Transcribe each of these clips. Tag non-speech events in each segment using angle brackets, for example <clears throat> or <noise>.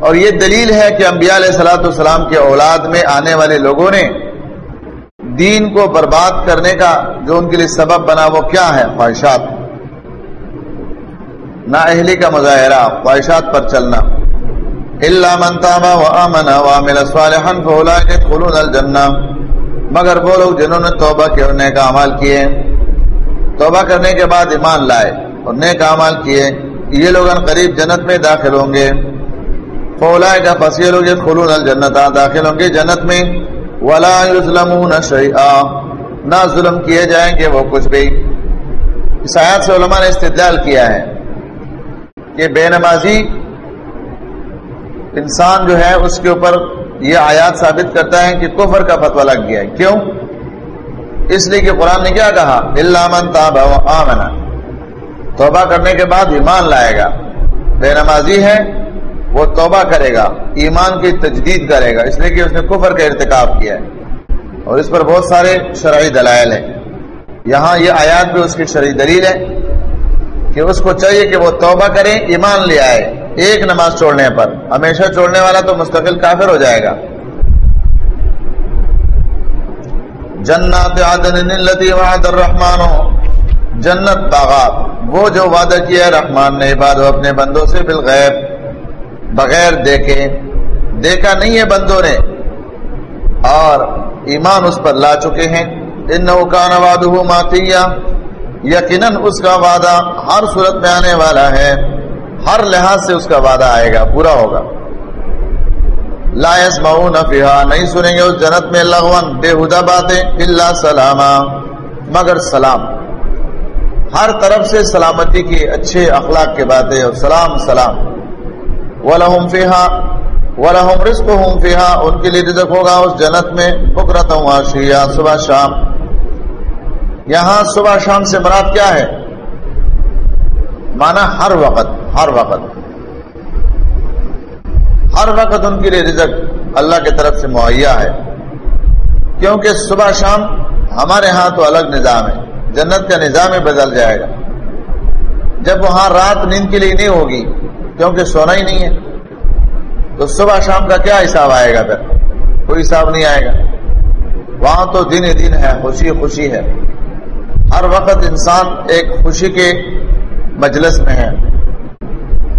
اور یہ دلیل ہے کہ انبیاء علیہ السلاۃ والسلام کے اولاد میں آنے والے لوگوں نے دین کو برباد کرنے کا جو ان کے لیے سبب بنا وہ کیا ہے؟ خواہشات۔ نا اہلی کا مظاہرہ، خواہشات پر چلنا۔ اللہ صالحا فاولئک يدخلون الجنہ۔ مگر وہ لوگ جنہوں نے توبہ کے اور نیک اعمال کیے۔ توبہ کرنے کے بعد ایمان لائے اور نیک اعمال کیے۔ یہ لوگ ان قریب جنت میں داخل ہوں گے۔ فاولئک پس یہ لوگ يدخلون الجنہ داخل ہوں گے جنت میں۔ ولا یظلمون شیئا نہ ظلم کیے جائیں گے وہ کچھ بھی۔ اس آیات سے علماء نے استدلال کیا ہے کہ بے نمازی انسان جو ہے اس کے اوپر یہ آیات ثابت کرتا ہے کہ کفر کا فتوا لگ گیا ہے۔ کیوں؟ اس لیے کہ قرآن نے کیا کہا؟ اللہ من تاب آمنا توبہ کرنے کے بعد ایمان لائے گا۔ بے نمازی ہے وہ توبہ کرے گا، ایمان کی تجدید کرے گا، اس لیے کہ اس نے کفر کا ارتکاب کیا ہے۔ اور اس پر بہت سارے شرعی دلائل ہیں۔ یہاں یہ آیات بھی اس کی شرعی دلیل ہے کہ اس کو چاہیے کہ وہ توبہ کرے، ایمان لے آئے، ایک نماز چھوڑنے پر۔ ہمیشہ چھوڑنے والا تو مستقل کافر ہو جائے گا۔ جنات عدن وعد الرحمن، جنت باغات۔ وہ جو وعدہ کیا ہے، رحمان نے عباد اپنے بندوں سے بالغیب۔ بغیر دیکھے، دیکھا نہیں ہے بندوں نے۔ اور ایمان اس پر لا چکے ہیں۔ انه كان وعده ماتيا یقیناً اس کا وعدہ ہر صورت میں آنے والا ہے۔ ہر لحاظ سے اس کا وعدہ آئے گا، پورا ہوگا۔ لا يسمعون فيها نہیں سنیں گے اس جنت میں لغون بےہدہ باتیں۔ الا سلاما۔ مگر سلام۔ ہر طرف سے سلامتی کی اچھے اخلاق کے باتیں اور سلام سلام۔ ولہم فيها ولہم رزقهم فيها، ان کے لیے رزق ہوگا اس جنت میں، بکرتا واشیا صبح شام۔ یہاں صبح شام سے مراد کیا ہے؟ مانا ہر وقت ہر وقت۔ ہر وقت ان کے لیے رزق اللہ کی طرف سے مہیا ہے۔ کیونکہ صبح شام ہمارے ہاں تو الگ نظام ہے، جنت کا نظام ہی بدل جائے گا۔ جب وہاں رات نیند کے لیے نہیں ہوگی کیونکہ سونا ہی نہیں ہے۔ تو صبح شام کا کیا حساب آئے گا پھر؟ کوئی حساب نہیں آئے گا۔ وہاں تو دن ہی دن ہے، خوشی خوشی ہے۔ ہر وقت انسان ایک خوشی کے مجلس میں ہے،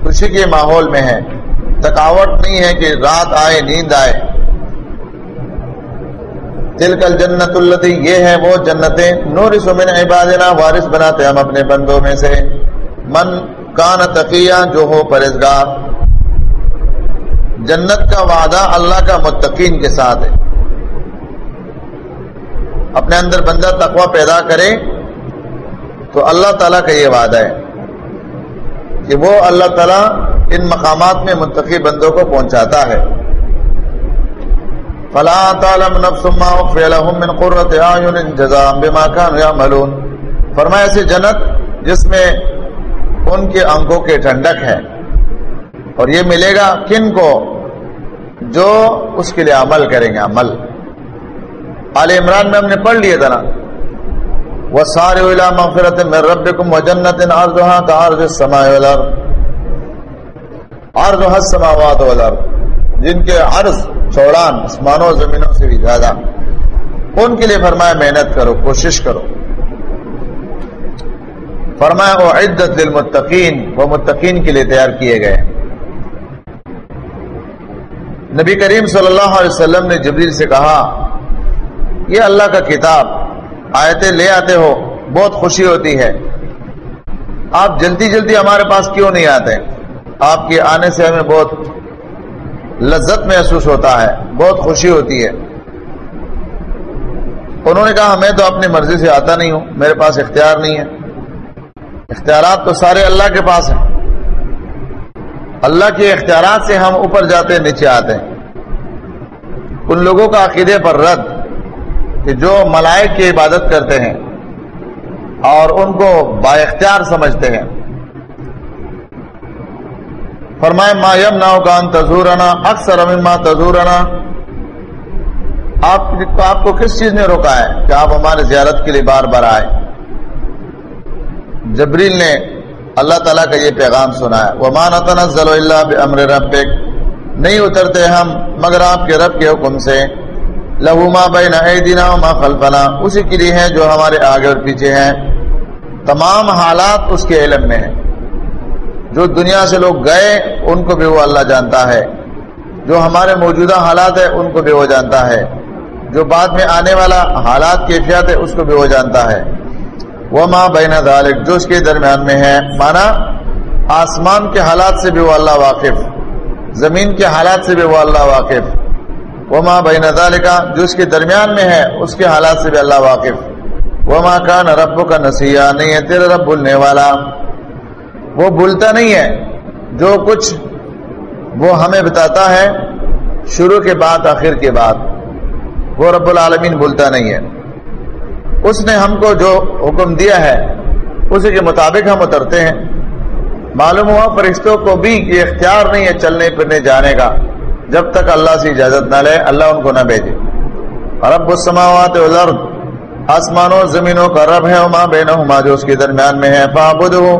خوشی کے ماحول میں ہے۔ تھکاوٹ نہیں ہے کہ رات آئے، نیند آئے۔ دل کل جنت التی یہ ہے وہ جنتیں۔ نور سمن عبادنا، وارث بناتے ہم اپنے بندوں میں سے۔ من کان تقیہ، جو ہو پرہزگار جنت کا وعدہ اللہ کا متقین کے ساتھ ہے۔ اپنے اندر بندہ تقوی پیدا کرے تو اللہ تعالیٰ کا یہ وعدہ ہے کہ وہ اللہ تعالیٰ ان مقامات میں منتقی بندوں کو پہنچاتا ہے۔ فلا تعلم نفس ما اخفي لهم من قرة اعين جزاء بما كانوا يعملون۔ فرمایا سے جنت جس میں ان کے آنکھوں کے ٹھنڈک ہے اور یہ ملے گا کن کو؟ جو اس کے لیے عمل کریں گے، عمل۔ آل عمران میں ہم نے پڑھ لیے تھا نا۔ وہ سارے مغفرت میں رب کم و جنت عرضها کا السماء والارض عرض السماوات والارض جن کے عرض، چوڑان، آسمانوں، زمینوں سے بھی زیادہ۔ ان کے لیے فرمایا، محنت کرو، کوشش کرو۔ فرمایا وہ عدت للمتقین، وہ متقین کے لیے تیار کیے گئے۔ نبی کریم صلی اللہ علیہ وسلم نے جبریل سے کہا، یہ اللہ کا کتاب، آیتیں لے آتے ہو، بہت خوشی ہوتی ہے۔ آپ جلدی جلدی ہمارے پاس کیوں نہیں آتے؟ آپ کے آنے سے ہمیں بہت لذت محسوس ہوتا ہے، بہت خوشی ہوتی ہے۔ انہوں نے کہا، میں تو اپنی مرضی سے آتا نہیں ہوں، میرے پاس اختیار نہیں ہے۔ اختیارات تو سارے اللہ کے پاس ہیں۔ اللہ کے اختیارات سے ہم اوپر جاتے ہیں، نیچے آتے ہیں۔ ان لوگوں کا عقیدے پر رد کہ جو ملائک کی عبادت کرتے ہیں اور ان کو با اختیار سمجھتے ہیں۔ فرمائے، ما یم نا کان تزورنا اکثر اما تزورنا۔ آپ کو کس چیز نے روکا ہے کہ آپ ہمارے زیارت کے لیے بار بار آئے جبریل نے اللہ تعالیٰ کا یہ پیغام سنا ہے۔ وہ مان تنزل اللہ امر ربک نہیں اترتے ہم مگر آپ کے رب کے حکم سے۔ لہو ما بین ایدینا و ما خلفنا۔ اسی کے لیے ہیں جو ہمارے آگے اور پیچھے ہیں۔ تمام حالات اس کے علم میں ہیں۔ جو دنیا سے لوگ گئے، ان کو بھی وہ اللہ جانتا ہے۔ جو ہمارے موجودہ حالات ہے ان کو بھی وہ جانتا ہے۔ جو بعد میں آنے والا حالات، کیفیات ہے اس کو بھی وہ جانتا ہے۔ وہ ماں بین ذالک جو اس کے درمیان میں ہے، مانا آسمان کے حالات سے بھی وہ اللہ واقف، زمین کے حالات سے بھی وہ اللہ واقف۔ وہ ماں بین ذالکا جو اس کے درمیان میں ہے، اس کے حالات سے بھی اللہ واقف۔ وہ ماں کا نہ رب کا نسیہ نہیں ہے تیرے رب بھولنے والا۔ وہ بھولتا نہیں ہے، جو کچھ وہ ہمیں بتاتا ہے، شروع کے بعد، آخر کے بعد۔ وہ رب العالمین بھولتا نہیں ہے۔ اس نے ہم کو جو حکم دیا ہے، اسی کے مطابق ہم اترتے ہیں۔ معلوم ہوا فرشتوں کو بھی یہ اختیار نہیں ہے چلنے، پھرنے، جانے کا۔ جب تک اللہ سے اجازت نہ لے، اللہ ان کو نہ بھیجے۔ رب السماوات والارض، آسمانوں، زمینوں کا رب ہے، وما بینہما، جو اس کے درمیان میں ہے۔ فعبدہ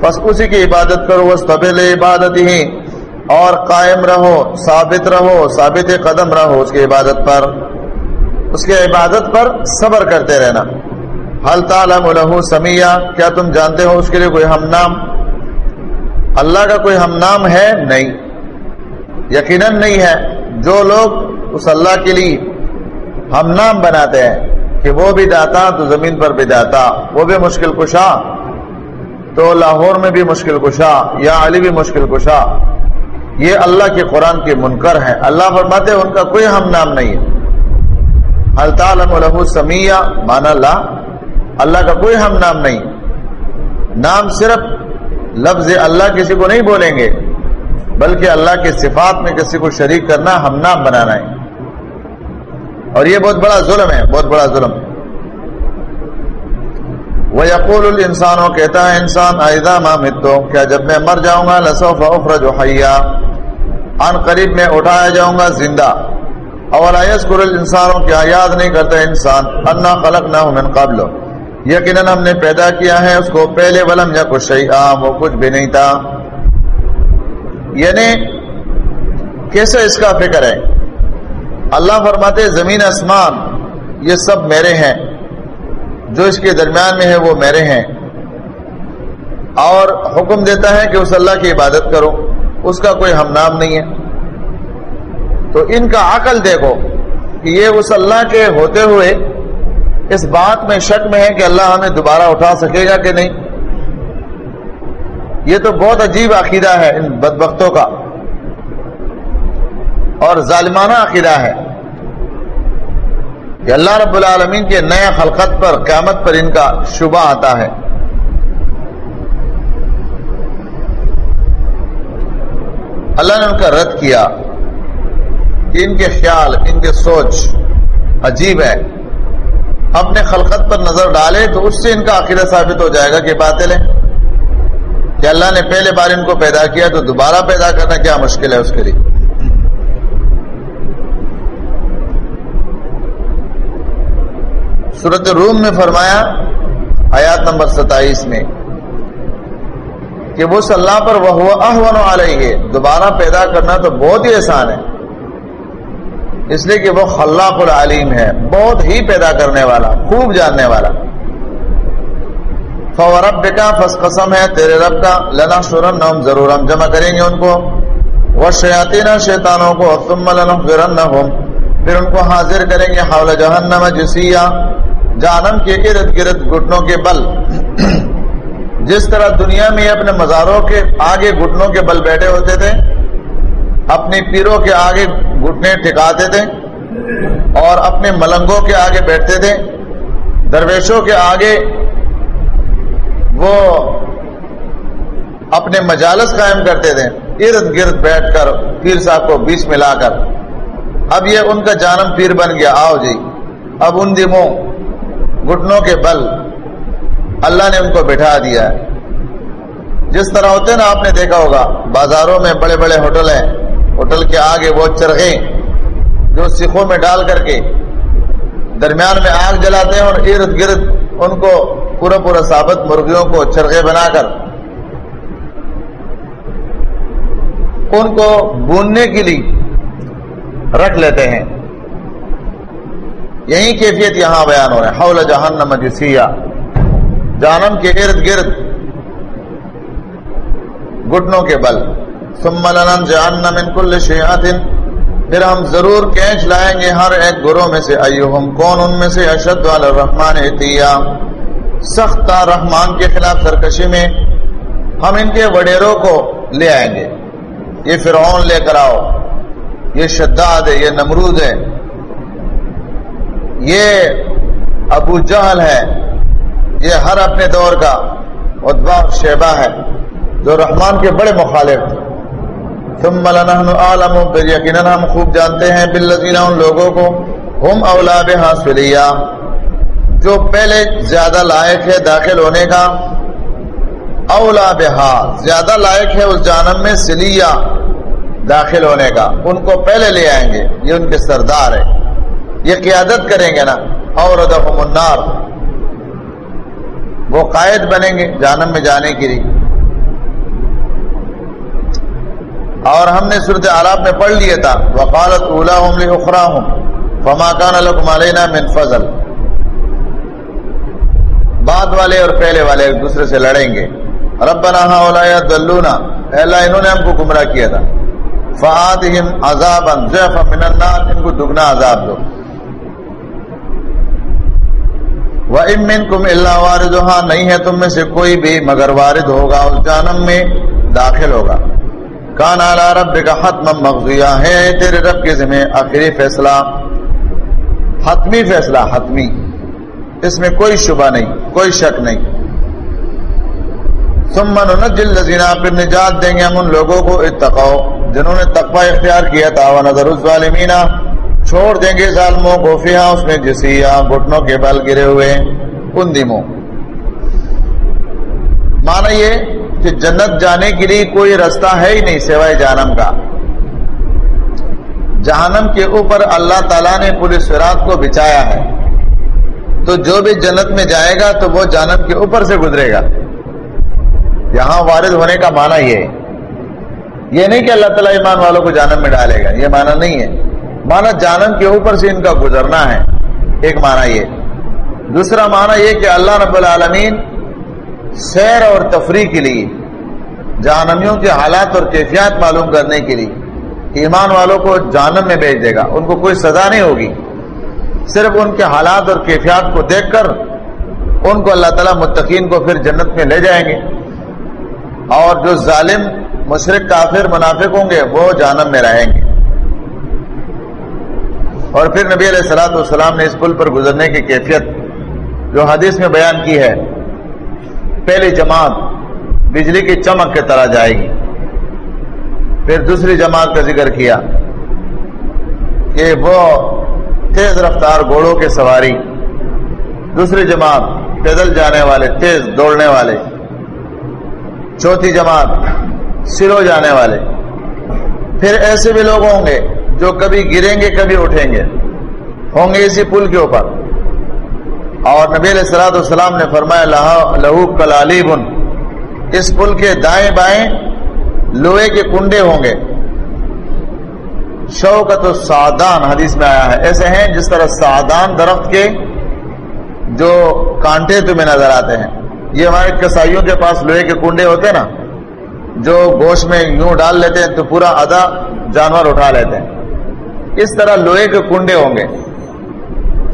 بس اسی کی عبادت کرو وستبل عبادت ہی اور قائم رہو، ثابت رہو، ثابت قدم رہو اس کی عبادت پر۔ اس کی عبادت پر صبر کرتے رہنا۔ حل تعلم له سمیہ کیا تم جانتے ہو اس کے لیے کوئی ہم نام اللہ کا کوئی ہم نام ہے؟ نہیں۔ یقیناً نہیں ہے۔ جو لوگ اس اللہ کے لیے ہم نام بناتے ہیں کہ وہ بھی داتا، تو زمین پر بھی داتا، وہ بھی مشکل کشا، تو لاہور میں بھی مشکل کشا، یا علی بھی مشکل کشا۔ یہ اللہ کے قرآن کے منکر ہیں۔ اللہ فرماتے ہیں ان کا کوئی ہم نام نہیں ہے۔ الطالم الح سمیہ مانا اللہ اللہ کا کوئی ہم نام نہیں. نام صرف لفظ اللہ کسی کو نہیں بولیں گے، بلکہ اللہ کے صفات میں کسی کو شریک کرنا ہم نام بنانا ہے۔ اور یہ بہت بڑا ظلم ہے، بہت بڑا ظلم۔ وہ یقول الانسانوں کہتا ہے انسان آئزہ مامتو کیا جب میں مر جاؤں گا، لسوف افرج حیا۔ ان قریب میں اٹھایا جاؤں گا زندہ۔ اولا یذکر الانسانوں کیا یاد نہیں کرتا انسان، انا خلقنا من قبل۔ یقینا ہم نے پیدا کیا ہے اس کو پہلے، ولم یا کچھ شیئا، وہ کچھ بھی نہیں تھا۔ یعنی کیسے اس کا فکر ہے؟ اللہ فرماتے زمین، آسمان، یہ سب میرے ہیں۔ جو اس کے درمیان میں ہے، وہ میرے ہیں۔ اور حکم دیتا ہے کہ اس اللہ کی عبادت کرو۔ اس کا کوئی ہم نام نہیں ہے۔ تو ان کا عقل دیکھو کہ یہ اس اللہ کے ہوتے ہوئے اس بات میں شک میں ہے کہ اللہ ہمیں دوبارہ اٹھا سکے گا کہ نہیں۔ یہ تو بہت عجیب عقیدہ ہے ان بدبختوں کا۔ اور ظالمانہ عقیدہ ہے کہ اللہ رب العالمین کے نئے خلقت پر قیامت پر ان کا شبہ آتا ہے۔ اللہ نے ان کا رد کیا۔ کہ ان کے خیال، ان کے سوچ عجیب ہے۔ اپنے خلقت پر نظر ڈالے تو اس سے ان کا عقیدہ ثابت ہو جائے گا کہ باطل ہے۔ کہ اللہ نے پہلے بار ان کو پیدا کیا تو دوبارہ پیدا کرنا کیا مشکل ہے اس کے لیے۔ صورت روم میں فرمایا، آیات نمبر ستائیس میں، کہ وہ اللہ پر وہ احون آ رہی ہے دوبارہ پیدا کرنا تو بہت ہی آسان ہے۔ اس لیے کہ وہ خلاق العلیم ہے، بہت ہی پیدا کرنے والا، خوب جاننے والا۔ فورب کا فس قسم ہے، تیرے رب کا لنا شرن ہم ضرور ہم جمع کریں گے ان کو۔ وہ شیاتی شیطانوں کو تم لن پھر ان کو حاضر کریں گے حول جہنم جسیا جانم کے ارد گرد گٹنوں کے بل۔ جس طرح دنیا میں اپنے مزاروں کے آگے گٹنوں کے بل بیٹھے ہوتے تھے اپنی پیروں کے آگے گھٹنے ٹھکاتے تھے اور اپنے ملنگوں کے آگے بیٹھتے تھے۔ درویشوں کے آگے وہ اپنے مجالس قائم کرتے تھے۔ ارد گرد بیٹھ کر پیر صاحب کو بیچ میں لا کر۔ اب یہ ان کا جانم پیر بن گیا۔ آؤ جی۔ اب ان دموں گھٹنوں کے بل اللہ نے ان کو بٹھا دیا۔ ہے جس طرح ہوتے نا، آپ نے دیکھا ہوگا، بازاروں میں بڑے بڑے ہوٹل ہیں۔ ہوٹل کے آگے وہ چرخے جو سکھوں میں ڈال کر کے درمیان میں آگ جلاتے ہیں اور ارد گرد ان کو پورا پورا ثابت مرغیوں کو چرخے بنا کر ان کو بوننے کے لیے رکھ لیتے ہیں۔ یہی کیفیت یہاں بیان ہو رہے ہیں حول جہنم جسیہ۔ جانم کے ارد گرد گٹنوں کے بل۔ ثم لنن کل شیعت پھر ہم ضرور کینچ لائیں گے ہر ایک گروہ میں سے. ایوہم کون ان میں سے؟ اشد والا اتیا سخت رحمان کے خلاف سرکشی میں ہم ان کے وڈیروں کو لے آئیں گے. یہ فرعون لے کر آؤ. یہ شداد ہے، یہ نمرود ہے. یہ ابو جہل ہے. یہ ہر اپنے دور کا ادبا شیبہ ہے جو رحمان کے بڑے مخالف تھے. ثم لنحن عالم پھر یقیناً ہم خوب جانتے ہیں، بالذین، ان لوگوں کو، ہم اولا بحاصلیہ جو پہلے زیادہ لائق ہے داخل ہونے کا، اولا بہا، زیادہ لائق ہے اس جانب میں سلیہ داخل ہونے کا۔ ان کو پہلے لے آئیں گے، یہ ان کے سردار ہے یہ قیادت کریں گے نا اور النار۔ وہ قائد بنیں گے جانم میں جانے کے لیے۔ اور ہم نے صورت عراب میں پڑھ لیا تھا، وقالت اولا ہوں اخرا ہوں فما کان لکم علینا من فضل۔ بعد والے اور پہلے والے ایک دوسرے سے لڑیں گے۔ ربنا هؤلاء دلونا اللہ، انہوں نے ہم کو گمراہ کیا تھا۔ فآتهم عذابا ضعفا من النار۔ ان کو دگنا عذاب دو۔ وَإِن مِّنكُمْ إِلَّا وَارِدُهَا، نہیں ہے تم میں سے کوئی بھی، مگر وارد ہوگا، اس جانم میں داخل ہوگا۔ کان علی ربک حتما مغضیہ ہے تیرے رب کے ذمہ آخری فیصلہ۔ حتمی فیصلہ، حتمی۔ اس میں کوئی شبہ نہیں، کوئی شک نہیں۔ ثم ننجي الذين پھر نجات دیں گے ہم ان لوگوں کو، اتقوا۔ جنہوں نے تقوی اختیار کیا تھا ونذر الظالمین۔ چھوڑ دیں گے ظالموں کو فیہا، اس میں جسیا گھٹنوں کے بل گرے ہوئے ان دموں مانا یہ کہ جنت جانے کے لیے کوئی رستہ ہے ہی نہیں سوائے جہنم کا۔ جہنم کے اوپر اللہ تعالیٰ نے پوری سرات کو بچایا ہے۔ تو جو بھی جنت میں جائے گا تو وہ جہنم کے اوپر سے گزرے گا۔ یہاں وارد ہونے کا معنی یہ یہ نہیں کہ اللہ تعالیٰ ایمان والوں کو جانم میں ڈالے گا، یہ معنی نہیں ہے۔ معنی جانم کے اوپر سے ان کا گزرنا ہے، ایک معنی یہ۔ دوسرا معنی یہ کہ اللہ رب العالمین سیر اور تفریح کے لیے، جہنمیوں کے حالات اور کیفیات معلوم کرنے کے لیے ایمان والوں کو جانم میں بھیج دے گا۔ ان کو کوئی سزا نہیں ہوگی۔ صرف ان کے حالات اور کیفیات کو دیکھ کر ان کو اللہ تعالیٰ متقین کو پھر جنت میں لے جائیں گے۔ اور جو ظالم مشرق کافر، منافق ہوں گے، وہ جانم میں رہیں گے۔ اور پھر نبی علیہ السلاۃ والسلام نے اس پل پر گزرنے کی کیفیت جو حدیث میں بیان کی ہے۔ پہلی جماعت بجلی کی چمک کے طرح جائے گی۔ پھر دوسری جماعت کا ذکر کیا۔ کہ وہ تیز رفتار گھوڑوں کے سواری۔ دوسری جماعت پیدل جانے والے، تیز دوڑنے والے۔ چوتھی جماعت سرو جانے والے۔ پھر ایسے بھی لوگ ہوں گے جو کبھی گریں گے، کبھی اٹھیں گے۔ ہوں گے اسی پل کے اوپر۔ اور نبی علیہ السلام السلام نے فرمایا، لہو کلالی بن اس پل کے دائیں بائیں لوہے کے کنڈے ہوں گے۔ شوکت سادان حدیث میں آیا ہے۔ ایسے ہیں جس طرح سادان درخت کے جو کانٹے تمہیں نظر آتے ہیں۔ یہ ہمارے کسائیوں کے پاس لوہے کے کنڈے ہوتے ہیں نا، جو گوشت میں یوں ڈال لیتے ہیں تو پورا آدھا جانور اٹھا لیتے ہیں۔ اس طرح لوہے کے کنڈے ہوں گے۔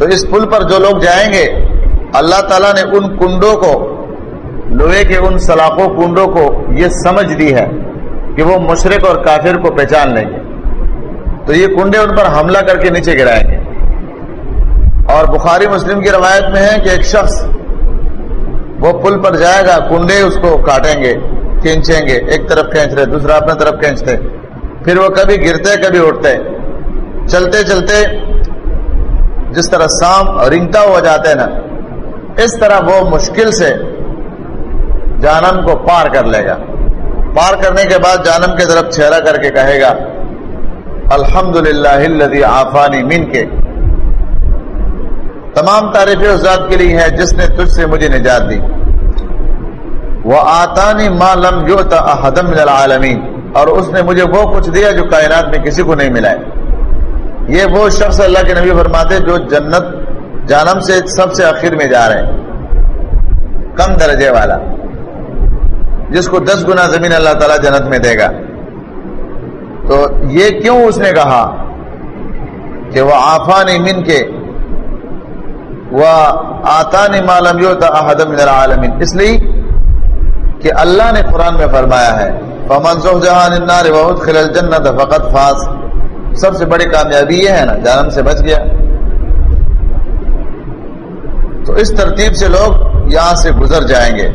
تو اس پل پر جو لوگ جائیں گے، اللہ تعالیٰ نے ان کنڈوں کو، لوہے کے ان سلاخوں کنڈوں کو یہ سمجھ دی ہے کہ وہ مشرق اور کافر کو پہچان لیں گے۔ تو یہ کنڈے ان پر حملہ کر کے نیچے گرائیں گے۔ اور بخاری مسلم کی روایت میں ہے کہ ایک شخص وہ پل پر جائے گا، کنڈے اس کو کاٹیں گے، کھینچیں گے، ایک طرف کھینچ رہے، دوسرا اپنے طرف کھینچتے۔ پھر وہ کبھی گرتے، کبھی اٹھتے۔ چلتے چلتے جس طرح سام رنگتا ہوا جاتا ہے نا، اس طرح وہ مشکل سے جانم کو پار کر لے گا۔ پار کرنے کے بعد جانم کی طرف چہرہ کر کے کہے گا الحمد للہ آفانی مین کے تمام تعریفیں اس ذات کے لیے ہے جس نے تجھ سے مجھے نجات دی۔ وہ آتانی لم یوتا احدم العالمین۔ اور اس نے مجھے وہ کچھ دیا جو کائنات میں کسی کو نہیں ملا ہے۔ یہ وہ شخص اللہ کے نبی فرماتے جو جنت جانم سے سب سے آخر میں جا رہے ہیں۔ کم درجے والا۔ جس کو دس گنا زمین اللہ تعالیٰ جنت میں دے گا۔ تو یہ کیوں اس نے کہا کہ وہ آفانی من کے وہ آتانی معلوم العالمین۔ اس لیے کہ اللہ نے قرآن میں فرمایا ہے، فمن جہان النار وادخل الجنت فقط فاس سب سے بڑی کامیابی یہ ہے نا جانم سے بچ گیا۔ تو اس ترتیب سے لوگ یہاں سے گزر جائیں گے۔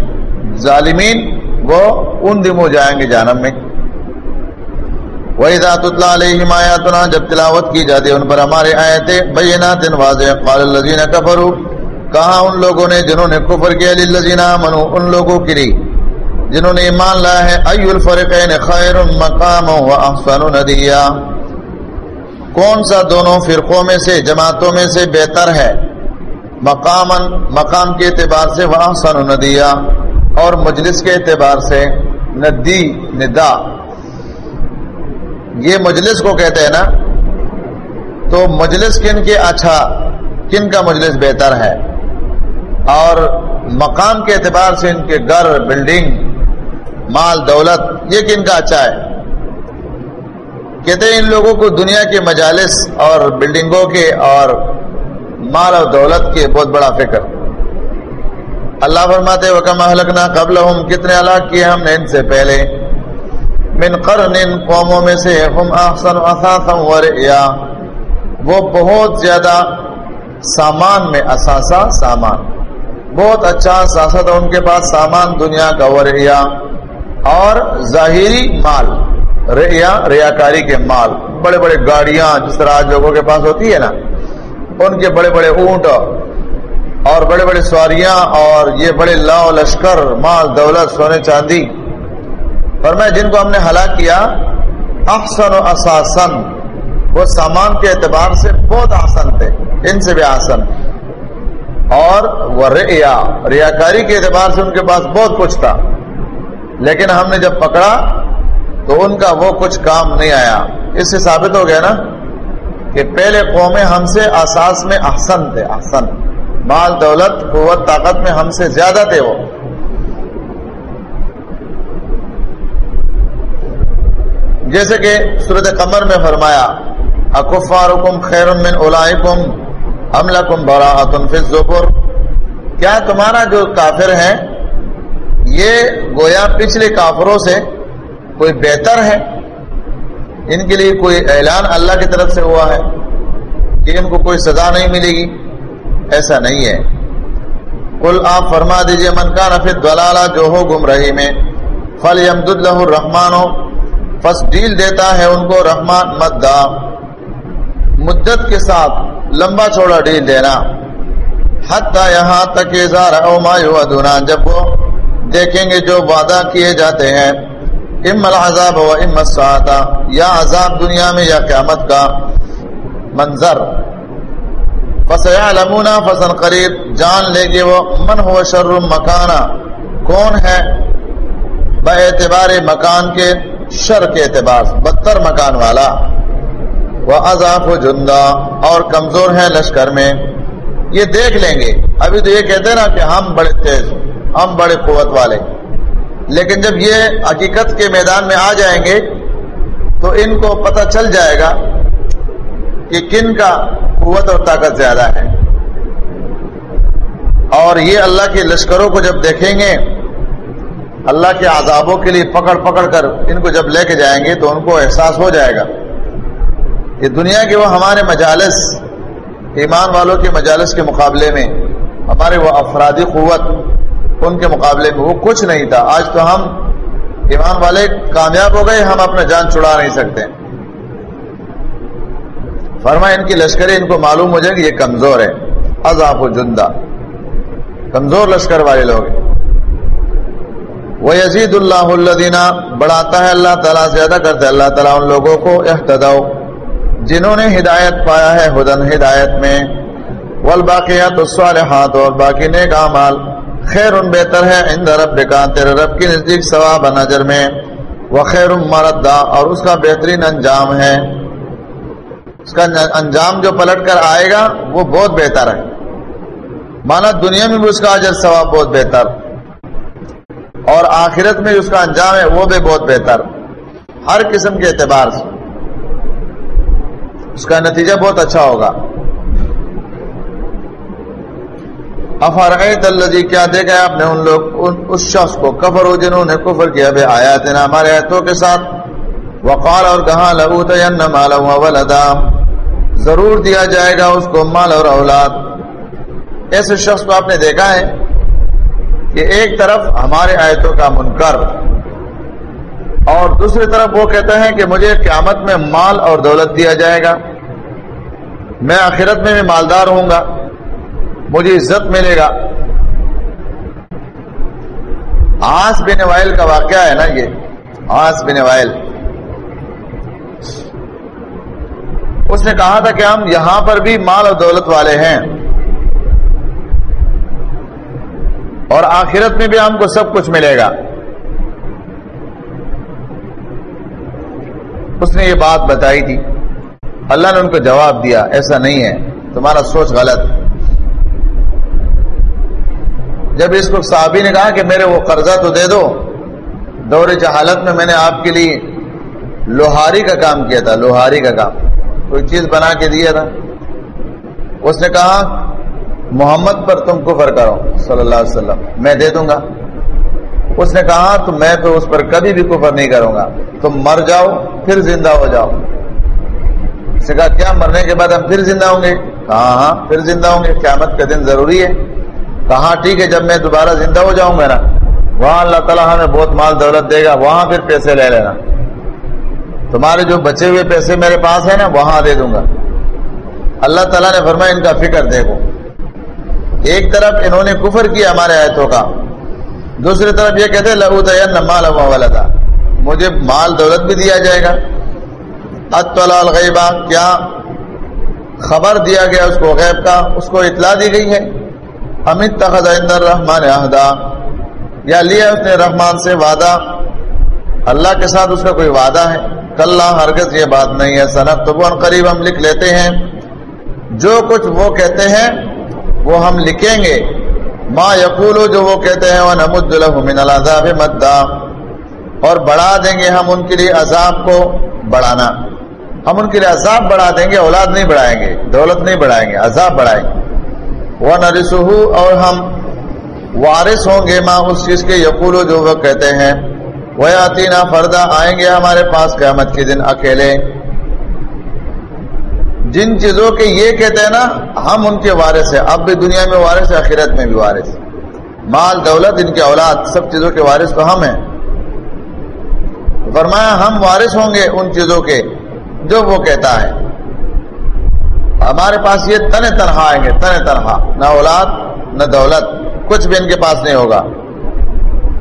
ظالمین وہ ان دموں جائیں گے جانم میں۔ وہی ذات اللہ علیہ آیاتنا جب تلاوت کی جاتی ان پر ہمارے آیتیں بینات واضح قال الذین کفروا کہا ان لوگوں نے جنہوں نے کفر کیا للذین آمنوا، ان لوگوں کے لیے۔ جنہوں نے ایمان لایا ہے ای الفرقین خیر مقام و احسن ندیا کون سا دونوں فرقوں میں سے، جماعتوں میں سے بہتر ہے؟ مقام مقام کے اعتبار سے وہ احسن ندیا اور مجلس کے اعتبار سے ندی، ندا۔ یہ مجلس کو کہتے ہیں نا؟ تو مجلس کن کے؟ اچھا کن کا مجلس بہتر ہے؟ اور مقام کے اعتبار سے ان کے گھر، بلڈنگ، مال، دولت، یہ کن کا اچھا ہے؟ کہتے ہیں ان لوگوں کو دنیا کے مجالس اور بلڈنگوں کے اور مال اور دولت کے بہت بڑا فکر۔ اللہ فرماتے وکم اہلکنا قبل ہم کتنے ہلاک کیے ہم نے ان سے پہلے۔ من قرن، قوموں میں سے ہم احسن اثاثا ورعیا وہ بہت زیادہ سامان میں اثاثہ سامان۔ بہت اچھا اثاثہ تھا ان کے پاس، سامان دنیا کا ورعیا اور ظاہری مال۔ ریا، ریاکاری کے مال، بڑے بڑے گاڑیاں جس طرح آج لوگوں کے پاس ہوتی ہے نا، ان کے بڑے بڑے اونٹ اور بڑے بڑے سواریاں اور یہ بڑے لاؤ لشکر، مال، دولت، سونے، چاندی۔ اور میں جن کو ہم نے ہلاک کیا، احسن و اساسن وہ سامان کے اعتبار سے بہت آسن تھے، ان سے بھی آسن اور وہ ریا، ریاکاری کے اعتبار سے ان کے پاس بہت کچھ تھا۔ لیکن ہم نے جب پکڑا تو ان کا وہ کچھ کام نہیں آیا۔ اس سے ثابت ہو گیا نا کہ پہلے قومیں ہم سے اساس میں احسن تھے، احسن۔ مال، دولت، قوت، طاقت میں ہم سے زیادہ تھے وہ۔ جیسے کہ صورت قمر میں فرمایا، اکفارکم خیر من اولائکم ام لکم فی الزبر کیا تمہارا جو کافر ہے، یہ گویا پچھلے کافروں سے کوئی بہتر ہے؟ ان کے لیے کوئی اعلان اللہ کی طرف سے ہوا ہے کہ ان کو کوئی سزا نہیں ملے گی؟ ایسا نہیں ہے۔ کل آپ فرما دیجیے، من کا نفید دلالہ جو ہو گم رہی میں فل یمد اللہ الرحمان ہو فس ڈیل دیتا ہے ان کو رحمان مدا مدت کے ساتھ لمبا چھوڑا ڈیل دینا۔ حتی یہاں تک او ما یعدونا جب وہ دیکھیں گے جو وعدہ کیے جاتے ہیں۔ ام العذاب و ام الساعتا یا عذاب دنیا میں یا قیامت کا منظر۔ فسیعلمون فسن قریب جان لے گے وہ، من ہو شر مکانا کون ہے؟ با اعتبار مکان کے شر کے اعتبار، بدتر مکان والا۔ وہ عذاب جندہ اور کمزور ہے لشکر میں۔ یہ دیکھ لیں گے۔ ابھی تو یہ کہتے ہیں نا کہ ہم بڑے تیز، ہم بڑے قوت والے۔ لیکن جب یہ حقیقت کے میدان میں آ جائیں گے تو ان کو پتہ چل جائے گا کہ کن کا قوت اور طاقت زیادہ ہے۔ اور یہ اللہ کے لشکروں کو جب دیکھیں گے، اللہ کے عذابوں کے لیے پکڑ پکڑ کر ان کو جب لے کے جائیں گے تو ان کو احساس ہو جائے گا کہ دنیا کے وہ ہمارے مجالس، ایمان والوں کے مجالس کے مقابلے میں ہمارے وہ افرادی قوت ان کے مقابلے میں وہ کچھ نہیں تھا۔ آج تو ہم ایمان والے کامیاب ہو گئے، ہم اپنا جان چھڑا نہیں سکتے۔ فرما ان کی لشکر ان کو معلوم ہو جائے کہ یہ کمزور ہے عذاب و جندہ۔ کمزور لشکر والے لوگ وہ یزید اللہ اللہ بڑھاتا ہے اللہ تعالیٰ، زیادہ کرتا ہے اللہ تعالیٰ ان لوگوں کو۔ احتداؤ، جنہوں نے ہدایت پایا ہے، ہدن ہدایت میں۔ والباقیات الصالحات، اور باقی نیک اعمال۔ خیر ان بہتر ہے ان رب کا تیرے رب کی نزدیک ثواب نظر میں۔ وہ خیر مردا، اور اس کا بہترین انجام ہے۔ اس کا انجام جو پلٹ کر آئے گا، وہ بہت بہتر ہے۔ مانا دنیا میں بھی اس کا اجر، ثواب بہت بہتر۔ اور آخرت میں اس کا انجام ہے، وہ بھی بہت بہتر۔ ہر قسم کے اعتبار سے۔ اس کا نتیجہ بہت اچھا ہوگا۔ افرعیت الذی کیا دیکھا ہے آپ نے ان لوگ اس شخص کو، کفر ہو، جنہوں نے کفر کیا، بے آیاتنا، ہمارے آیتوں کے ساتھ۔ وقال اور کہا لہوتین مالا ولدا ضرور دیا جائے گا اس کو مال اور اولاد۔ ایسے شخص کو آپ نے دیکھا ہے کہ ایک طرف ہمارے آیتوں کا منکر اور دوسری طرف وہ کہتا ہے کہ مجھے قیامت میں مال اور دولت دیا جائے گا۔ میں آخرت میں بھی مالدار ہوں گا۔ مجھے عزت ملے گا۔ آس بن وائل کا واقعہ ہے نا یہ۔ آس بن وائل۔ اس نے کہا تھا کہ ہم یہاں پر بھی مال اور دولت والے ہیں۔ اور آخرت میں بھی ہم کو سب کچھ ملے گا۔ اس نے یہ بات بتائی تھی۔ اللہ نے ان کو جواب دیا، ایسا نہیں ہے۔ تمہارا سوچ غلط۔ جب اس کو صحابی نے کہا کہ میرے وہ قرضہ تو دے دو، دور جہالت میں میں نے آپ کے لیے لوہاری کا کام کیا تھا، لوہاری کا کام۔ کوئی چیز بنا کے دیا تھا۔ اس نے کہا، محمد پر تم کفر کرو، صلی اللہ علیہ وسلم، میں دے دوں گا۔ اس نے کہا، تو میں تو اس پر کبھی بھی کفر نہیں کروں گا۔ تم مر جاؤ، پھر زندہ ہو جاؤ۔ اس نے کہا، کیا مرنے کے بعد ہم پھر زندہ ہوں گے؟ کہا ہاں پھر زندہ ہوں گے۔ قیامت کا دن ضروری ہے۔ کہا، ٹھیک ہے، جب میں دوبارہ زندہ ہو جاؤں گا نا، وہاں اللہ تعالیٰ ہمیں بہت مال دولت دے گا، وہاں پھر پیسے لے لینا۔ تمہارے جو بچے ہوئے پیسے میرے پاس ہیں نا، وہاں دے دوں گا۔ اللہ تعالیٰ نے فرمایا، ان کا فکر دیکھو۔ ایک طرف انہوں نے کفر کیا ہمارے آیتوں کا، دوسری طرف یہ کہتے لہو تین مال والا تھا مجھے مال دولت بھی دیا جائے گا۔ اطلاع الغیبہ کیا خبر دیا گیا اس کو غیب کا؟ اس کو اطلاع دی گئی ہے۔ امت تخذ عند الرحمن عہدہ، یا لیا اس نے رحمان سے وعدہ۔ اللہ کے ساتھ اس کا کوئی وعدہ ہے؟ کل ہرگز یہ بات نہیں ہے۔ صنعت تو وہ قریب ہم لکھ لیتے ہیں۔ جو کچھ وہ کہتے ہیں، وہ ہم لکھیں گے۔ ما یقولو، جو وہ کہتے ہیں وہ نمد من العذاب مدا۔ اور بڑھا دیں گے ہم ان کے لیے عذاب کو بڑھانا۔ ہم ان کے لیے عذاب بڑھا دیں گے، اولاد نہیں بڑھائیں گے، دولت نہیں بڑھائیں گے، عذاب بڑھائیں گے۔ وہ نرسہ اور ہم وارث ہوں گے ماں اس چیز کے یقول جو وہ کہتے ہیں۔ وہ آتینا فردا آئیں گے ہمارے پاس قیامت کے دن اکیلے۔ جن چیزوں کے یہ کہتے ہیں نا، ہم ان کے وارث ہیں۔ اب بھی دنیا میں وارث ہے آخرت میں بھی وارث۔ مال، دولت، ان کے اولاد، سب چیزوں کے وارث تو ہم ہیں۔ فرمایا، ہم وارث ہوں گے ان چیزوں کے، جو وہ کہتا ہے۔ ہمارے پاس یہ تن تنہا آئیں گے تن تنہا۔ نہ اولاد، نہ دولت، کچھ بھی ان کے پاس نہیں ہوگا۔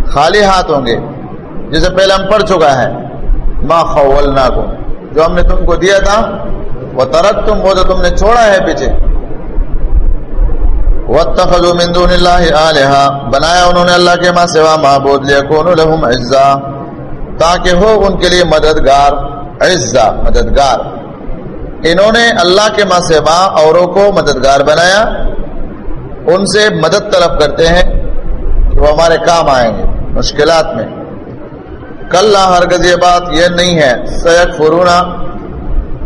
خالی ہاتھ ہوں گے۔ جسے پہلے ہم پڑھ چکا ہے ماں خولنا کو جو ہم نے تم کو دیا تھا، وہ ترک تم وہ تو تم نے چھوڑا ہے پیچھے۔ وَاتَّخَذُوا مِن دُونِ اللَّهِ آلِهَا بنایا انہوں نے اللہ کے ماں سوا معبود لِيَكُونُ لَهُمْ عِزَّا۔ تاکہ ہو ان کے لیے مددگار، عزا، مددگار۔ انہوں نے اللہ کے ماں سے ماں اوروں کو مددگار بنایا۔ ان سے مدد طلب کرتے ہیں۔ کہ وہ ہمارے کام آئیں گے مشکلات میں۔ کل ہرگز یہ بات یہ نہیں ہے۔ سید فرونا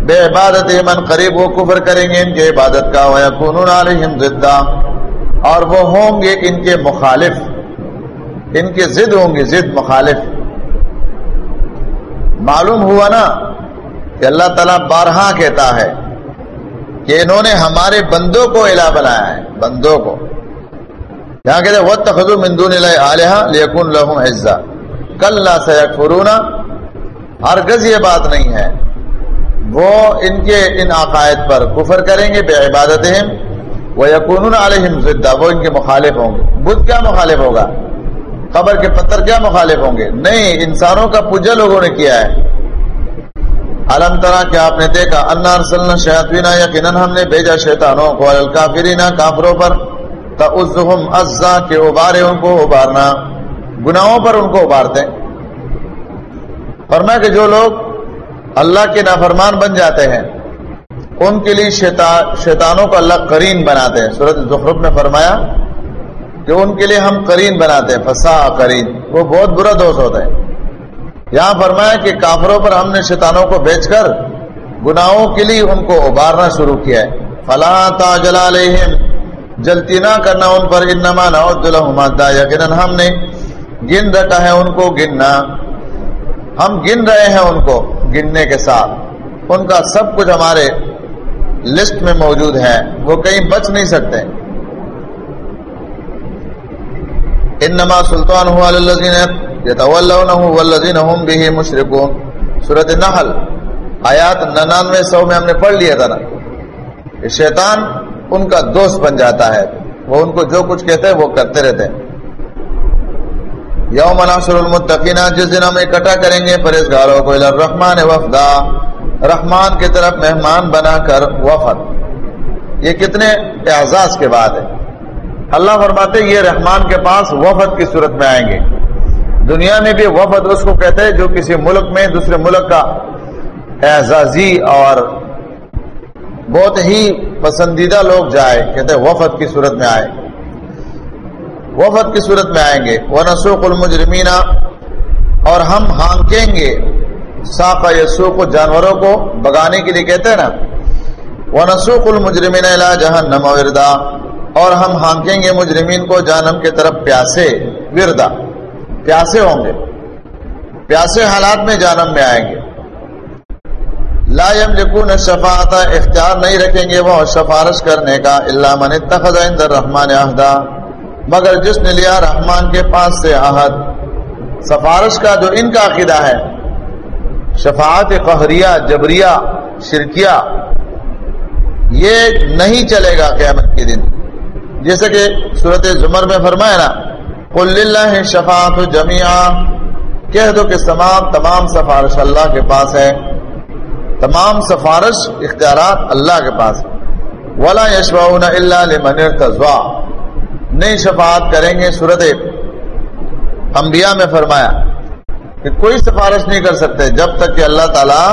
بے عبادت من قریب وہ کفر کریں گے۔ ان کے عبادت کا وَيَكُونُونَ عَلَيْهِمْ اور وہ ہوں گے ان کے مخالف۔ ان کے ضد ہوں گے، ضد مخالف۔ معلوم ہوا نا؟ کہ اللہ تعالیٰ بارہا کہتا ہے کہ انہوں نے ہمارے بندوں کو الہ بنایا ہے، بندوں کو۔ یہاں کہتے وہ تخذ مندون علیہ لیکن لہم عزا کل لا سیک فرونا ہرگز یہ بات نہیں ہے۔ وہ ان کے، ان عقائد پر کفر کریں گے، بے عبادت وہ یقون علیہم زدہ وہ ان کے مخالف ہوں گے۔ بدھ کیا مخالف ہوگا؟ قبر کے پتھر کیا مخالف ہوں گے؟ نہیں، انسانوں کا پوجا لوگوں نے کیا ہے۔ علم طرح کیا آپ نے دیکھا اللہ رسلنا شیطوینا یقیناً ہم نے بھیجا شیطانوں کو الکافرین، کافروں پر تعزهم ازا کے ابارے ان کو ابارنا، گناہوں پر ان کو ابارتے۔ فرمایا کہ جو لوگ اللہ کے نافرمان بن جاتے ہیں، ان کے لیے شیطانوں کو اللہ کرین بناتے ہیں۔ صورت زخرف میں فرمایا کہ ان کے لیے ہم کرین بناتے ہیں فسا کرین وہ بہت برا دوست ہوتا ہے یہاں فرمایا کہ کافروں پر ہم نے شیطانوں کو بیچ کر گناہوں کے لیے ان کو ابارنا شروع کیا ہے۔ فلاں تا جلا جلتی نہ کرنا ان پر انما یقیناً ہم نے گن رکھا ہے ان کو گننا۔ ہم گن رہے ہیں ان کو گننے کے ساتھ۔ ان کا سب کچھ ہمارے لسٹ میں موجود ہے۔ وہ کہیں بچ نہیں سکتے۔ انما سلطان ہوا مشرقون صورت نحل آیات ننانوے سو میں ہم نے پڑھ لیا تھا نا۔ شیطان ان کا دوست بن جاتا ہے۔ وہ ان کو جو کچھ کہتے ہیں وہ کرتے رہتے ہیں۔ یوم ناصر المتقین، جس دن ہم اکٹھا کریں گے، پرہیزگاروں کو الرحمن وفدا۔ رحمان کی طرف مہمان بنا کر وفد۔ یہ کتنے اعزاز کے بعد ہے۔ اللہ فرماتے یہ رحمان کے پاس وفد کی صورت میں آئیں گے۔ دنیا میں بھی وفد اس کو کہتے ہیں جو کسی ملک میں دوسرے ملک کا اعزازی اور بہت ہی پسندیدہ لوگ جائے، کہتے ہیں وفد کی صورت میں آئے۔ وفد کی صورت میں آئیں گے۔ وہ نسوخ المجرمینا اور ہم ہانکیں گے۔ ساقا یسو کو جانوروں کو بگانے کے لیے کہتے ہیں نا۔ وہ نسوخ المجرمین جہنم وردا۔ اور ہم ہانکیں گے مجرمین کو جانم کی طرف پیاسے وردا پیاسے ہوں گے۔ پیاسے حالات میں جانم میں آئیں گے۔ لا يملكون شفاعت، اختیار نہیں رکھیں گے وہ سفارش کرنے کا اللہ من اتخذ عند الرحمن عہدہ۔ مگر جس نے لیا رحمان کے پاس سے عہد۔ سفارش کا جو ان کا عقیدہ ہے۔ شفاعت قہریہ، جبریہ، شرکیہ، یہ نہیں چلے گا قیامت کے دن۔ جیسے کہ صورت زمر میں فرمایا نا، قل اللہ شفاعت جمیا کہہ دو کہ تمام تمام سفارش اللہ کے پاس ہے۔ تمام سفارش اختیارات اللہ کے پاس ولا یشفعون الا لمن ارتضوا۔ نہیں شفاعت کریں گے صورت انبیاء میں فرمایا کہ کوئی سفارش نہیں کر سکتے جب تک کہ اللہ تعالیٰ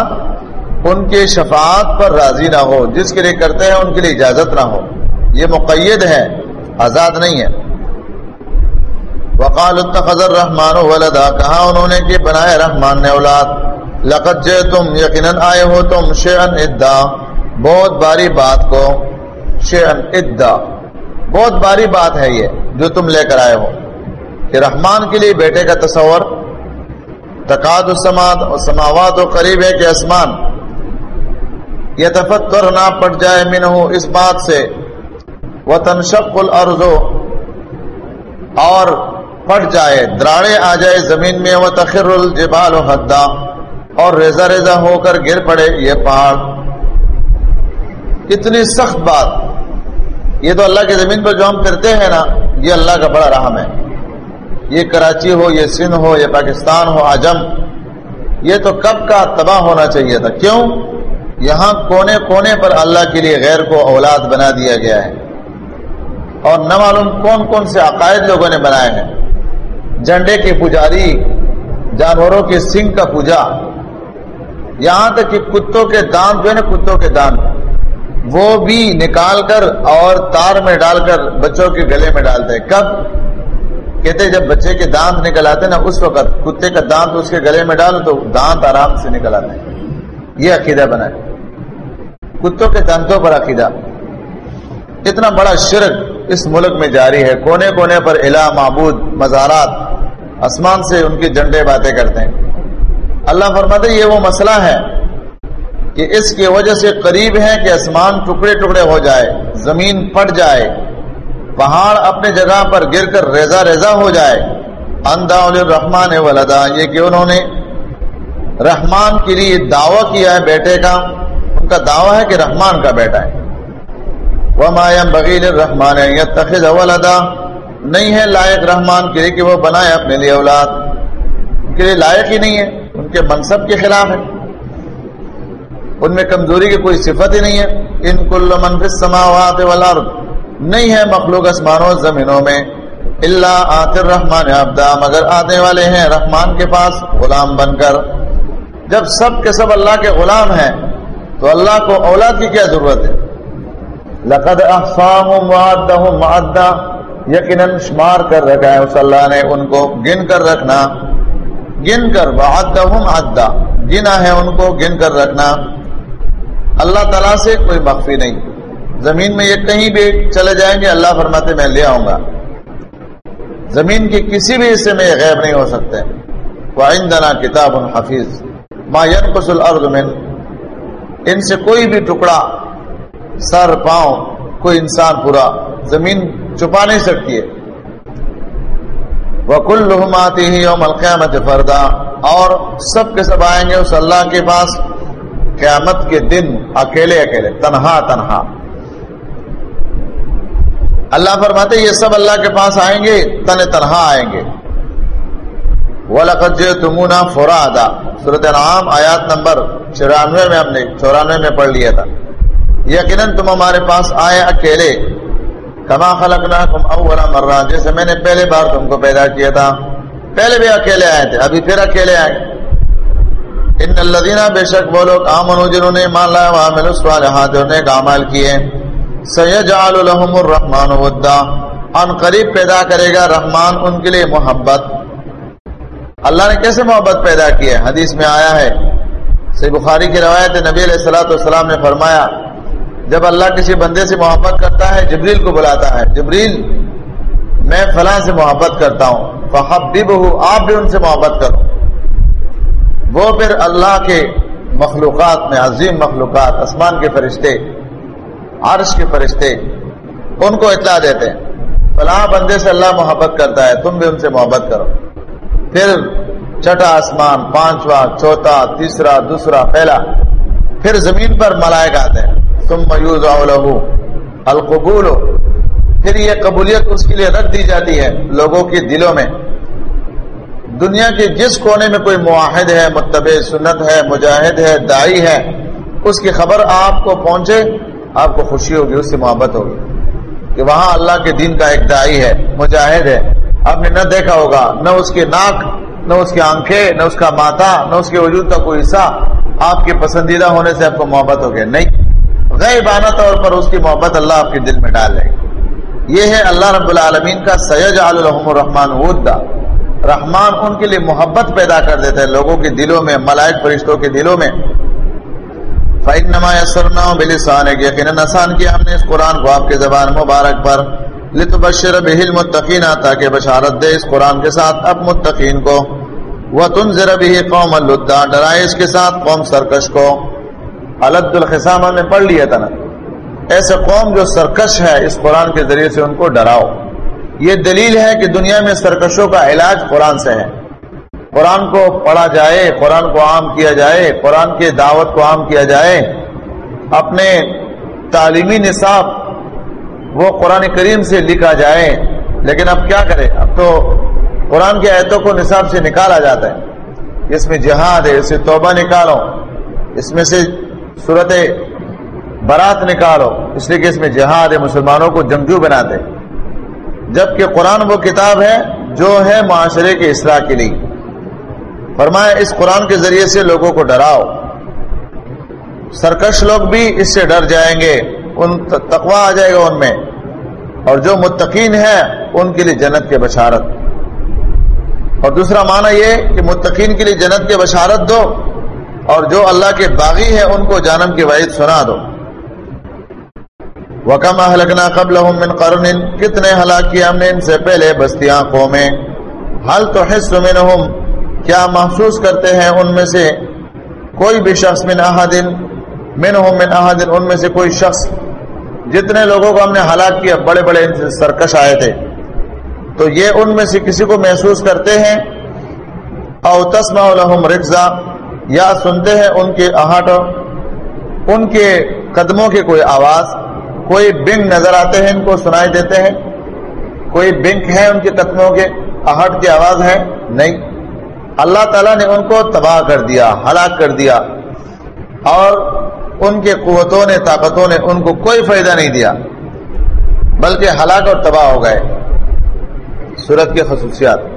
ان کے شفاعت پر راضی نہ ہو، جس کے لیے کرتے ہیں ان کے لیے اجازت نہ ہو۔ یہ مقید ہے، آزاد نہیں ہے۔ وقال التخذ الرحمن ولدا، کہا انہوں نے کہ بنائے رحمان نے اولاد۔ لقد جے تم یقیناً آئے ہو تم شیئن ادا، بہت باری بات کو شیئن ادا۔ بہت باری بات ہے یہ جو تم لے کر آئے ہو۔ کہ رحمان کے لیے بیٹے کا تصور تقاد السماد اور سماوات و قریب ہے کہ اسمان یہ تفتر نہ پڑ جائے من اس بات سے۔ وہ تنشق الارض، اور پٹ جائے، دراڑے آ جائے زمین میں وہ تخر الجبال و حدا، اور ریزا ریزا ہو کر گر پڑے یہ پہاڑ۔ اتنی سخت بات۔ یہ تو اللہ کی زمین پر جو ہم کرتے ہیں نا، یہ اللہ کا بڑا رحم ہے۔ یہ کراچی ہو، یہ سندھ ہو، یہ پاکستان ہو، آجم۔ یہ تو کب کا تباہ ہونا چاہیے تھا؟ کیوں؟ یہاں کونے کونے پر اللہ کے لیے غیر کو اولاد بنا دیا گیا ہے۔ اور نہ معلوم کون کون سے عقائد لوگوں نے بنائے ہیں۔ جھنڈے کے پجاری، جانوروں کے سنگھ کا پوجا، یہاں تک کہ کتوں کے دان، جو ہے نا کتوں کے دان، وہ بھی نکال کر اور تار میں ڈال کر بچوں کے گلے میں ڈالتے ہیں۔ کب؟ کہتے جب بچے کے دانت نکل آتے نا، اس وقت کتے کا دانت اس کے گلے میں ڈالو تو دانت آرام سے نکل آتے ہیں۔ یہ عقیدہ بنا ہے کتوں کے دانتوں پر عقیدہ۔ اتنا بڑا شرک اس ملک میں جاری ہے کونے کونے پر الہ معبود مزارات آسمان سے ان کی جنڈے باتیں کرتے ہیں۔ اللہ فرماتے یہ وہ مسئلہ ہے کہ اس کی وجہ سے قریب ہے کہ آسمان ٹکڑے ٹکڑے ہو جائے، زمین پٹ جائے، پہاڑ اپنے جگہ پر گر کر ریزا ریزا ہو جائے۔ اندا رحمان ولدا، یہ کہ انہوں نے رحمان کے لیے دعویٰ کیا ہے بیٹے کا۔ ان کا دعویٰ ہے کہ رحمان کا بیٹا ہے۔ وہ مایم بغیر رحمان تخذ ولدا۔ نہیں ہے لائق رحمان کے لیے کہ وہ بنائے اپنے لیے اولاد۔ ان کے لیے لائق ہی نہیں ہے، ان کے منصب کے خلاف ہے۔ ان میں کمزوری کی کوئی صفت ہی نہیں ہے۔ ان کل منفی سماوات والارض۔ نہیں ہے مخلوق اسمانوں زمینوں میں۔ اللہ آتر رحمان ابدا مگر آنے والے ہیں رحمان کے پاس، غلام بن کر۔ جب سب کے سب اللہ کے غلام ہیں، تو اللہ کو اولاد کی کیا ضرورت ہے؟ لقد معدہ یقیناً شمار کر رکھا ہے اس اللہ نے ان کو، گن کر رکھنا۔ گن کر عدا گنا ہے ان کو، گن کر رکھنا۔ اللہ تعالیٰ سے کوئی مخفی نہیں۔ زمین میں یہ کہیں بھی چلے جائیں گے، اللہ فرماتے میں لے آؤں گا۔ زمین کے کسی بھی حصے میں یہ غیب نہیں ہو سکتے۔ وعندنا کتاب حفیظ۔ ما ينقص الارض من، ان سے کوئی بھی ٹکڑا سر پاؤں، کوئی انسان پورا، زمین چھپا نہیں سکتی ہے۔ وکل لہماتی ہی یوم القیامت فردا۔ اور سب کے سب آئیں گے اس اللہ کے پاس۔ قیامت کے دن اکیلے اکیلے، تنہا تنہا۔ اللہ فرماتے یہ سب اللہ کے پاس آئیں گے، تن تنہا آئیں گے۔ وَلَقَدْ جِئْتُمُونَا فُرَادًا۔ سورۃ انعام آیات نمبر 94 میں ہم نے 94 میں پڑھ لیا تھا۔ یقیناً تم ہمارے پاس آئے اکیلے۔ کما خلقناکم اول مرہ۔ جیسے میں نے پہلے بار تم کو پیدا کیا تھا۔ پہلے بھی اکیلے آئے تھے، ابھی پھر اکیلے آئے۔ ان الذين بے شک وہ لوگ امنوا جنہوں نے ایمان لایا وعملوا الصالحات اور نیک اعمال کیے۔ سیجعل لهم الرحمن ودا۔ ان قریب پیدا کرے گا رحمان، ان کے لیے محبت۔ اللہ نے کیسے محبت پیدا کی ہے؟ حدیث میں آیا ہے۔ سی بخاری کی روایت نبی علیہ السلاۃ والسلام نے فرمایا جب اللہ کسی بندے سے محبت کرتا ہے، جبریل کو بلاتا ہے، جبریل، میں فلاں سے محبت کرتا ہوں فحب آپ بھی ان سے محبت کرو۔ وہ پھر اللہ کے مخلوقات میں، عظیم مخلوقات، آسمان کے فرشتے، عرش کے فرشتے، ان کو اطلاع دیتے ہیں۔ فلاں بندے سے اللہ محبت کرتا ہے، تم بھی ان سے محبت کرو۔ پھر چھٹا آسمان، پانچواں، چوتھا، تیسرا، دوسرا، پہلا، پھر زمین پر ملائک آتے ہیں۔ تم میوز القبول. پھر یہ قبولیت اس کے لیے رکھ دی جاتی ہے لوگوں کے دلوں میں. دنیا کے جس کونے میں کوئی معاہد ہے، متبع سنت ہے، مجاہد ہے، دائی ہے، اس کی خبر آپ کو پہنچے، آپ کو خوشی ہوگی، اس سے محبت ہوگی. کہ وہاں اللہ کے دین کا ایک دائی ہے، مجاہد ہے. آپ نے نہ دیکھا ہوگا، نہ اس کے ناک، نہ اس کی آنکھیں، نہ اس کا ماتا، نہ اس کے وجود کا کوئی حصہ آپ کے پسندیدہ ہونے سے آپ کو محبت ہو گیا نہیں. غیبانہ طور پر اس کی محبت اللہ آپ کے دل میں ڈال لے یہ ہے اللہ رب العالمین کا سید الرحم الرحمان ودا۔ رحمان ان کے لیے محبت پیدا کر دیتے ہیں لوگوں کے دلوں میں، ملائک فرشتوں کے دلوں میں۔ فَإِنَّمَا يَسَّرْنَاهُ بِلِسَانِكَ۔ یقیناً آسان کیا ہم نے اس قرآن کو آپ کے زبان مبارک پر۔ لتبشر به المتقین تاکہ بشارت دے اس قرآن کے ساتھ اب متقین کو۔ وتنذر به قوم اللدا ڈرائے اس کے ساتھ قوم سرکش کو۔ الد الخصامہ میں پڑھ لیا تھا نا۔ ایسے قوم جو سرکش ہے، اس قرآن کے ذریعے سے ان کو ڈراؤ۔ یہ دلیل ہے کہ دنیا میں سرکشوں کا علاج قرآن سے ہے۔ قرآن کو پڑھا جائے، قرآن کو عام کیا جائے، قرآن کے دعوت کو عام کیا جائے۔ اپنے تعلیمی نصاب وہ قرآن کریم سے لکھا جائے۔ لیکن اب کیا کرے؟ اب تو قرآن کی آیتوں کو نصاب سے نکالا جاتا ہے۔ اس میں جہاد ہے، اس سے توبہ نکالو۔ اس میں سے صورت برات نکالو، اس لیے کہ اس میں جہاد ہے مسلمانوں کو جنگجو بناتے۔ جبکہ قرآن وہ کتاب ہے جو ہے معاشرے کے اصلاح کے لیے۔ فرمایا، اس قرآن کے ذریعے سے لوگوں کو ڈراؤ۔ سرکش لوگ بھی اس سے ڈر جائیں گے، ان تقوا آ جائے گا ان میں۔ اور جو متقین ہے ان کے لیے جنت کے بشارت۔ اور دوسرا معنی یہ کہ متقین کے لیے جنت کے بشارت دو۔ اور جو اللہ کے باغی ہے ان کو جانم کی وعید سنا دو. وکم حلقنا قبل من قرن؟ کتنے ہلاک کیا ہم نے ان سے پہلے بستیاں قومیں حل تو حص منہم کیا محسوس کرتے ہیں ان میں سے کوئی بھی شخص من احدن منہم من احدن ان میں سے کوئی شخص جتنے لوگوں کو ہم نے ہلاک کیا، بڑے بڑے سرکش آئے تھے. تو یہ ان میں سے کسی کو محسوس کرتے ہیں؟ او تسما لهم رکزا یا سنتے ہیں ان کے آہٹ ان کے قدموں کے کوئی آواز، کوئی بنگ نظر آتے ہیں، ان کو سنائی دیتے ہیں؟ کوئی بنک ہے ان کے قدموں کے آہٹ کی آواز ہے؟ نہیں۔ اللہ تعالیٰ نے ان کو تباہ کر دیا، ہلاک کر دیا، اور ان کے قوتوں نے، طاقتوں نے ان کو کوئی فائدہ نہیں دیا، بلکہ ہلاک اور تباہ ہو گئے۔ صورت کی خصوصیات۔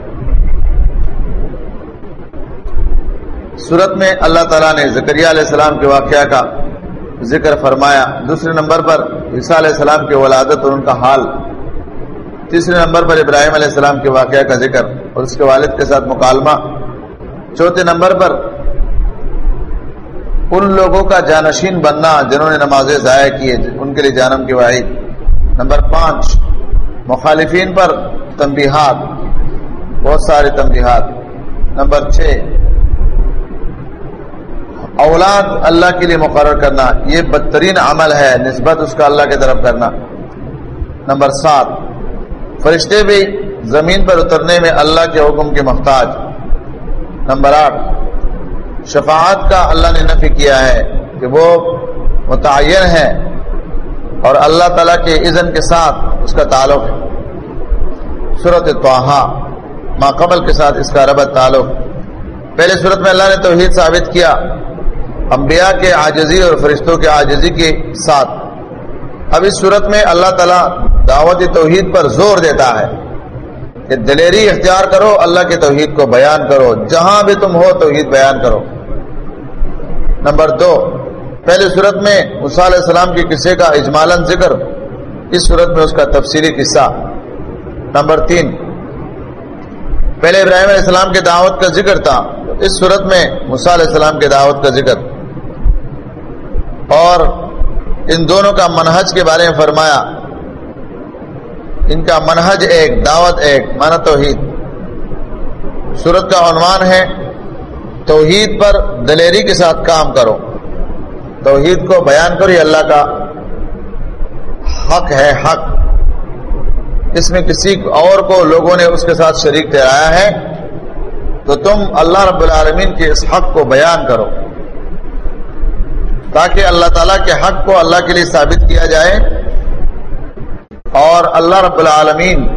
صورت میں اللہ تعالیٰ نے زکریہ علیہ السلام کے واقعہ کا ذکر فرمایا۔ دوسرے نمبر پر عیسیٰ علیہ السلام کی ولادت اور ان کا حال۔ تیسرے نمبر پر ابراہیم علیہ السلام کے واقعہ کا ذکر اور اس کے والد کے ساتھ مکالمہ۔ چوتھے نمبر پر ان لوگوں کا جانشین بننا جنہوں نے نمازیں ضائع کیے ان کے لیے جانم کی واحد نمبر پانچ، مخالفین پر تنبیہات۔ بہت سارے تنبیہات۔ نمبر چھ اولاد اللہ کے لیے مقرر کرنا یہ بدترین عمل ہے، نسبت اس کا اللہ کی طرف کرنا۔ نمبر سات، فرشتے بھی زمین پر اترنے میں اللہ کے حکم کے محتاج۔ نمبر آٹھ، شفاعت کا اللہ نے نفی کیا ہے کہ وہ متعین ہے اور اللہ تعالیٰ کے اذن کے ساتھ اس کا تعلق ہے۔ صورت توحا ما قبل کے ساتھ اس کا ربط تعلق۔ پہلے صورت میں اللہ نے توحید ثابت کیا۔ انبیاء کے عاجزی اور فرشتوں کے عاجزی کے ساتھ۔ اب اس صورت میں اللہ تعالیٰ دعوت توحید پر زور دیتا ہے کہ دلیری اختیار کرو، اللہ کے توحید کو بیان کرو، جہاں بھی تم ہو توحید بیان کرو۔ نمبر دو پہلی صورت میں علیہ السلام کے قصے کا اجمالن ذکر، اس صورت میں اس کا تفصیلی قصہ۔ نمبر تین، پہلے ابراہیم علیہ السلام کے دعوت کا ذکر تھا، اس صورت میں علیہ السلام کے دعوت کا ذکر۔ اور ان دونوں کا منہج کے بارے میں فرمایا۔ ان کا منہج ایک، دعوت ایک مانا توحید۔ صورت کا عنوان ہے، توحید پر دلیری کے ساتھ کام کرو۔ توحید کو بیان کرو، یہ اللہ کا حق ہے، حق۔ اس میں کسی اور کو، لوگوں نے اس کے ساتھ شریک ٹھہرایا ہے۔ تو تم اللہ رب العالمین کے اس حق کو بیان کرو۔ تاکہ اللہ تعالیٰ کے حق کو اللہ کے لیے ثابت کیا جائے اور اللہ رب العالمین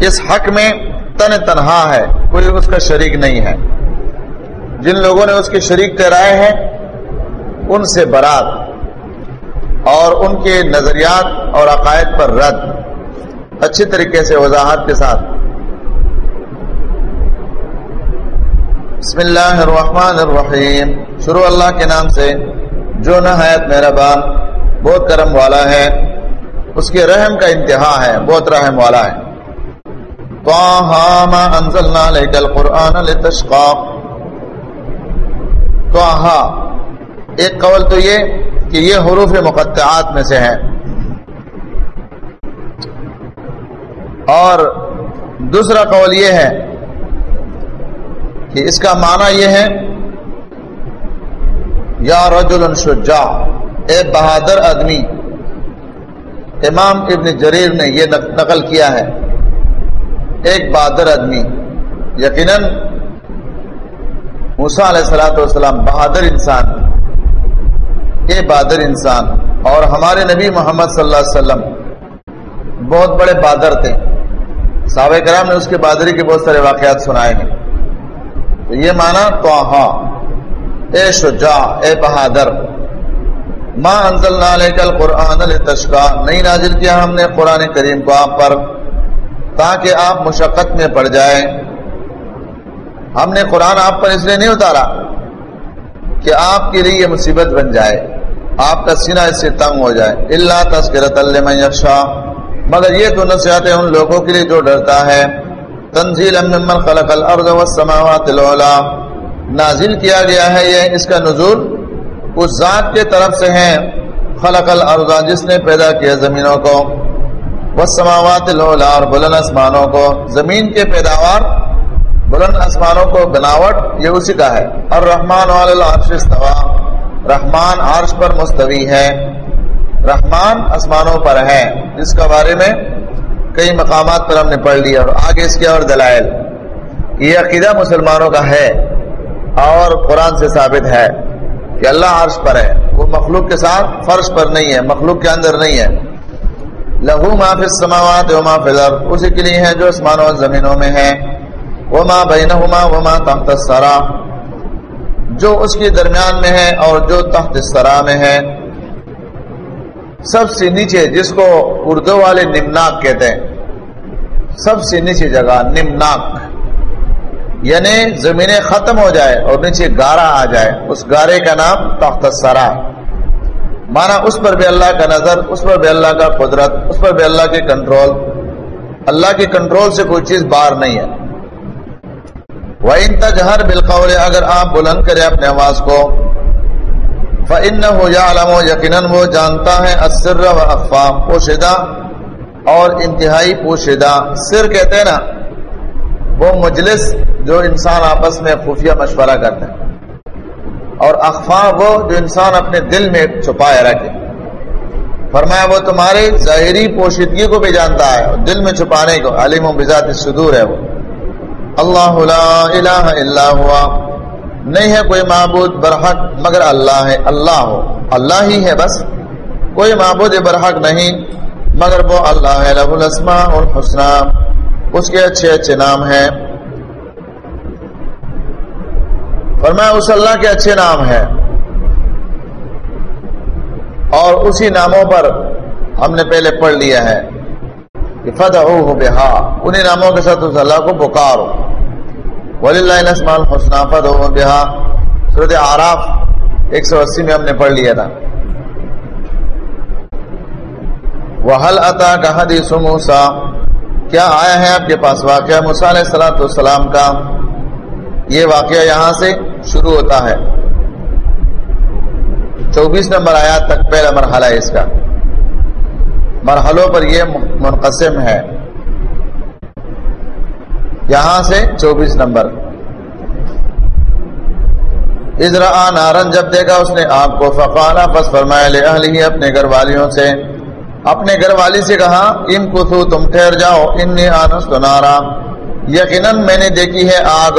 اس حق میں تن تنہا ہے، کوئی اس کا شریک نہیں ہے۔ جن لوگوں نے اس کے شریک ٹہرائے ہیں، ان سے برات اور ان کے نظریات اور عقائد پر رد۔ اچھی طریقے سے وضاحت کے ساتھ۔ بسم اللہ الرحمن الرحیم۔ شروع اللہ کے نام سے جو نہایت مہربان، بہت کرم والا ہے، اس کے رحم کا انتہا ہے، بہت رحم والا ہے۔ ایک قول تو یہ کہ یہ حروف مقطعات میں سے ہے اور دوسرا قول یہ ہے کہ اس کا معنی یہ ہے، یا رجل شجاع، اے بہادر آدمی، امام ابن جریر نے یہ نقل کیا ہے، ایک بہادر آدمی، یقیناً موسا علیہ السلاۃ والسلام بہادر انسان یہ بہادر انسان، اور ہمارے نبی محمد صلی اللہ علیہ وسلم بہت بڑے بہادر تھے۔ صحابہ کرام نے اس کے بہادری کے بہت سارے واقعات سنائے ہیں۔ یہ مانا تو ہاں اے شجاع، اے بہادر۔ ما انزلنا علیک القرآن لتشکا نہیں نازل کیا ہم نے قرآن کریم کو آپ پر، تاکہ آپ مشقت میں پڑ جائیں۔ ہم نے قرآن آپ پر اس لیے نہیں اتارا کہ آپ کے لیے یہ مصیبت بن جائے، آپ کا سینہ اس سے تنگ ہو جائے۔ اللہ تذکرت اللہ یکشا مگر یہ تو نصیحت ہے ان لوگوں کے لیے جو ڈرتا ہے۔ تنزیل ممن خلق الارض والسماوات العلا۔ نازل کیا گیا ہے یہ، اس کا نزول اس ذات کے طرف سے ہیں خلق الارض، جس نے پیدا کیا زمینوں کو۔ والسماوات الاولا اور بلند اسمانوں کو۔ زمین کے پیداوار، بلند اسمانوں کو بناوٹ، یہ اسی کا ہے۔ اور رحمان العرش استوا رحمان عرش پر مستوی ہے۔ رحمان اسمانوں پر ہے، جس کا بارے میں کئی مقامات پر ہم نے پڑھ لیا اور آگے اس کے اور دلائل۔ یہ عقیدہ مسلمانوں کا ہے اور قرآن سے ثابت ہے کہ اللہ عرش پر ہے۔ وہ مخلوق کے ساتھ فرش پر نہیں ہے، مخلوق کے اندر نہیں ہے۔ لہو ما فی السماوات و ما فی الارض، اسی کے لیے ہے جو اسمانوں و زمینوں میں ہے وہ ماں بینہما و ما تحت السرا جو اس کے درمیان میں ہے اور جو تحت السرا میں ہے۔ سب سے نیچے جس کو اردو والے نمناک کہتے ہیں، سب سے نیچے جگہ نمناک یعنی زمینیں ختم ہو جائے اور نیچے گارا آ جائے، اس گارے کا نام تخت سرا مانا اس پر بھی اللہ کا نظر، اس پر بھی اللہ کا قدرت، اس پر بھی اللہ کے کنٹرول۔ اللہ کے کنٹرول سے کوئی چیز باہر نہیں ہے۔ وہ ان تجہر بالقول، اگر آپ بلند کرے اپنے آواز کو فن ہو یا علم و یقیناً وہ جانتا ہے اسر و افام پوشیدہ اور انتہائی پوشیدہ۔ سر کہتے ہیں نا، وہ مجلس جو انسان آپس میں خفیہ مشورہ کرتے ہیں اور اخفا وہ جو انسان اپنے دل میں چھپائے رکھے۔ فرمایا، وہ تمہارے ظاہری پوشیدگی کو بھی جانتا ہے، اور دل میں چھپانے کو، علیم و بذات صدور ہے وہ۔ اللہ لا الہ الا ہوا۔ نہیں ہے کوئی معبود برحق، مگر اللہ ہے، اللہ ہو۔ اللہ ہی ہے بس۔ کوئی معبود برحق نہیں، مگر وہ اللہ ہے لہ الاسماء الحسنہ اس کے اچھے اچھے نام ہیں۔ فرمایا، اس اللہ کے اچھے نام ہیں۔ اور اسی ناموں پر ہم نے پہلے پڑھ لیا ہے کہ فتح ہو بہا انہیں ناموں کے ساتھ اس اللہ کو پکارو۔ ولی اللہ اسمان حسن فتح بہا صورت آراف ایک سو اسی میں ہم نے پڑھ لیا تھا۔ وحل عطا کا حدیث موسا کیا آیا ہے آپ کے پاس واقعہ؟ موسیٰ علیہ السلام والسلام کا یہ واقعہ یہاں سے شروع ہوتا ہے۔ چوبیس نمبر آیات تک پہلا مرحلہ ہے اس کا۔ مرحلوں پر یہ منقسم ہے۔ یہاں سے چوبیس نمبر۔ ازرا نارن جب دیکھا اس نے آپ کو، فقالا، پس فرمایا، لے اہلی اپنے گھر والیوں سے۔ اپنے گھر والی سے کہا، ان کو تم ٹھہر جاؤ ان نے آنس تو نارا۔ یقیناً میں نے دیکھی ہے آگ۔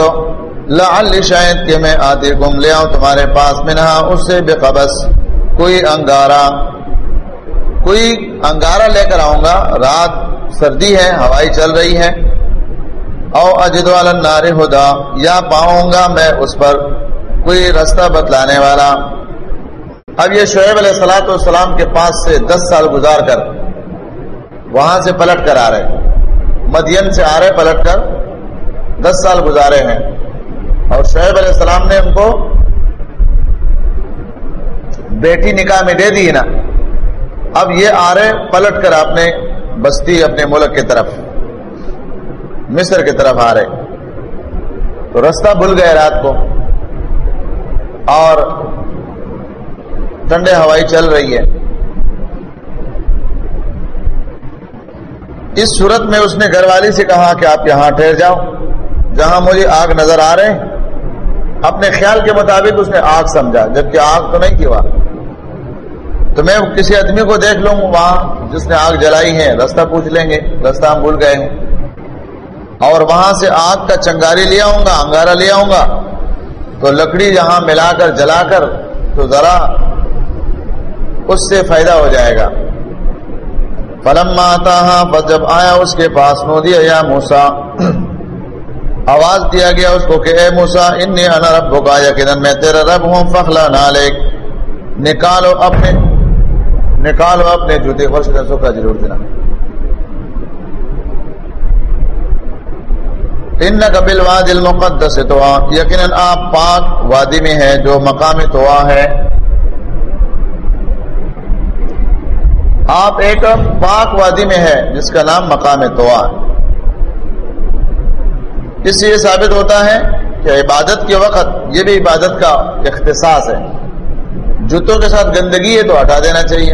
لعل شاید کہ میں آتے گم، لے آؤں تمہارے پاس منہا، اس سے بے قبس کوئی انگارا کوئی انگارا لے کر آؤں گا۔ رات سردی ہے، ہوائی چل رہی ہے۔ او اجد والا ہدا، یا پاؤں گا میں اس پر کوئی رستہ بتلانے والا۔ اب یہ شعیب علیہ السلاۃ والسلام کے پاس سے دس سال گزار کر وہاں سے پلٹ کر آ رہے مدین سے آ رہے، پلٹ کر دس سال گزارے ہیں۔ اور شعیب علیہ السلام نے ان کو بیٹی نکاح میں دے دی نا۔ اب یہ آ رہے، پلٹ کر اپنے بستی، اپنے ملک کی طرف۔ مصر کی طرف آ رہے۔ تو رستہ بھول گئے رات کو۔ اور ٹھنڈے ہوائی چل رہی ہے۔ اس صورت میں اس نے گھر والی سے کہا کہ آپ یہاں ٹھہر جاؤ۔ جہاں مجھے آگ نظر آ رہے، اپنے خیال کے مطابق اس نے آگ سمجھا، جبکہ آگ تو نہیں کی وہاں۔ تو میں کسی آدمی کو دیکھ لوں، وہاں جس نے آگ جلائی ہے، رستہ پوچھ لیں گے، رستہ ہم بھول گئے ہیں۔ اور وہاں سے آگ کا چنگاری لے آؤں گا انگارا لے آؤں گا۔ تو لکڑی جہاں ملا کر جلا کر تو ذرا اس سے فائدہ ہو جائے گا۔ فلم آتا بس جب آیا اس کے پاس، نو دیا، یا موسا آواز دیا گیا اس کو کہ، اے موسا ان رب کا یقیناً میں تیرا رب ہوں، فخلا نالک۔ نکالو اپنے نکالو اپنے جوتے فرش دسوں کا ضرور دینا۔ ان قبل واد المقدس تو یقیناً آپ پاک وادی میں ہے جو مقام تو ہے۔ آپ ایک پاک وادی میں ہے جس کا نام مقام توا اس سے یہ ثابت ہوتا ہے کہ عبادت کے وقت یہ بھی عبادت کا اختصاص ہے۔ جوتوں کے ساتھ گندگی ہے تو ہٹا دینا چاہیے۔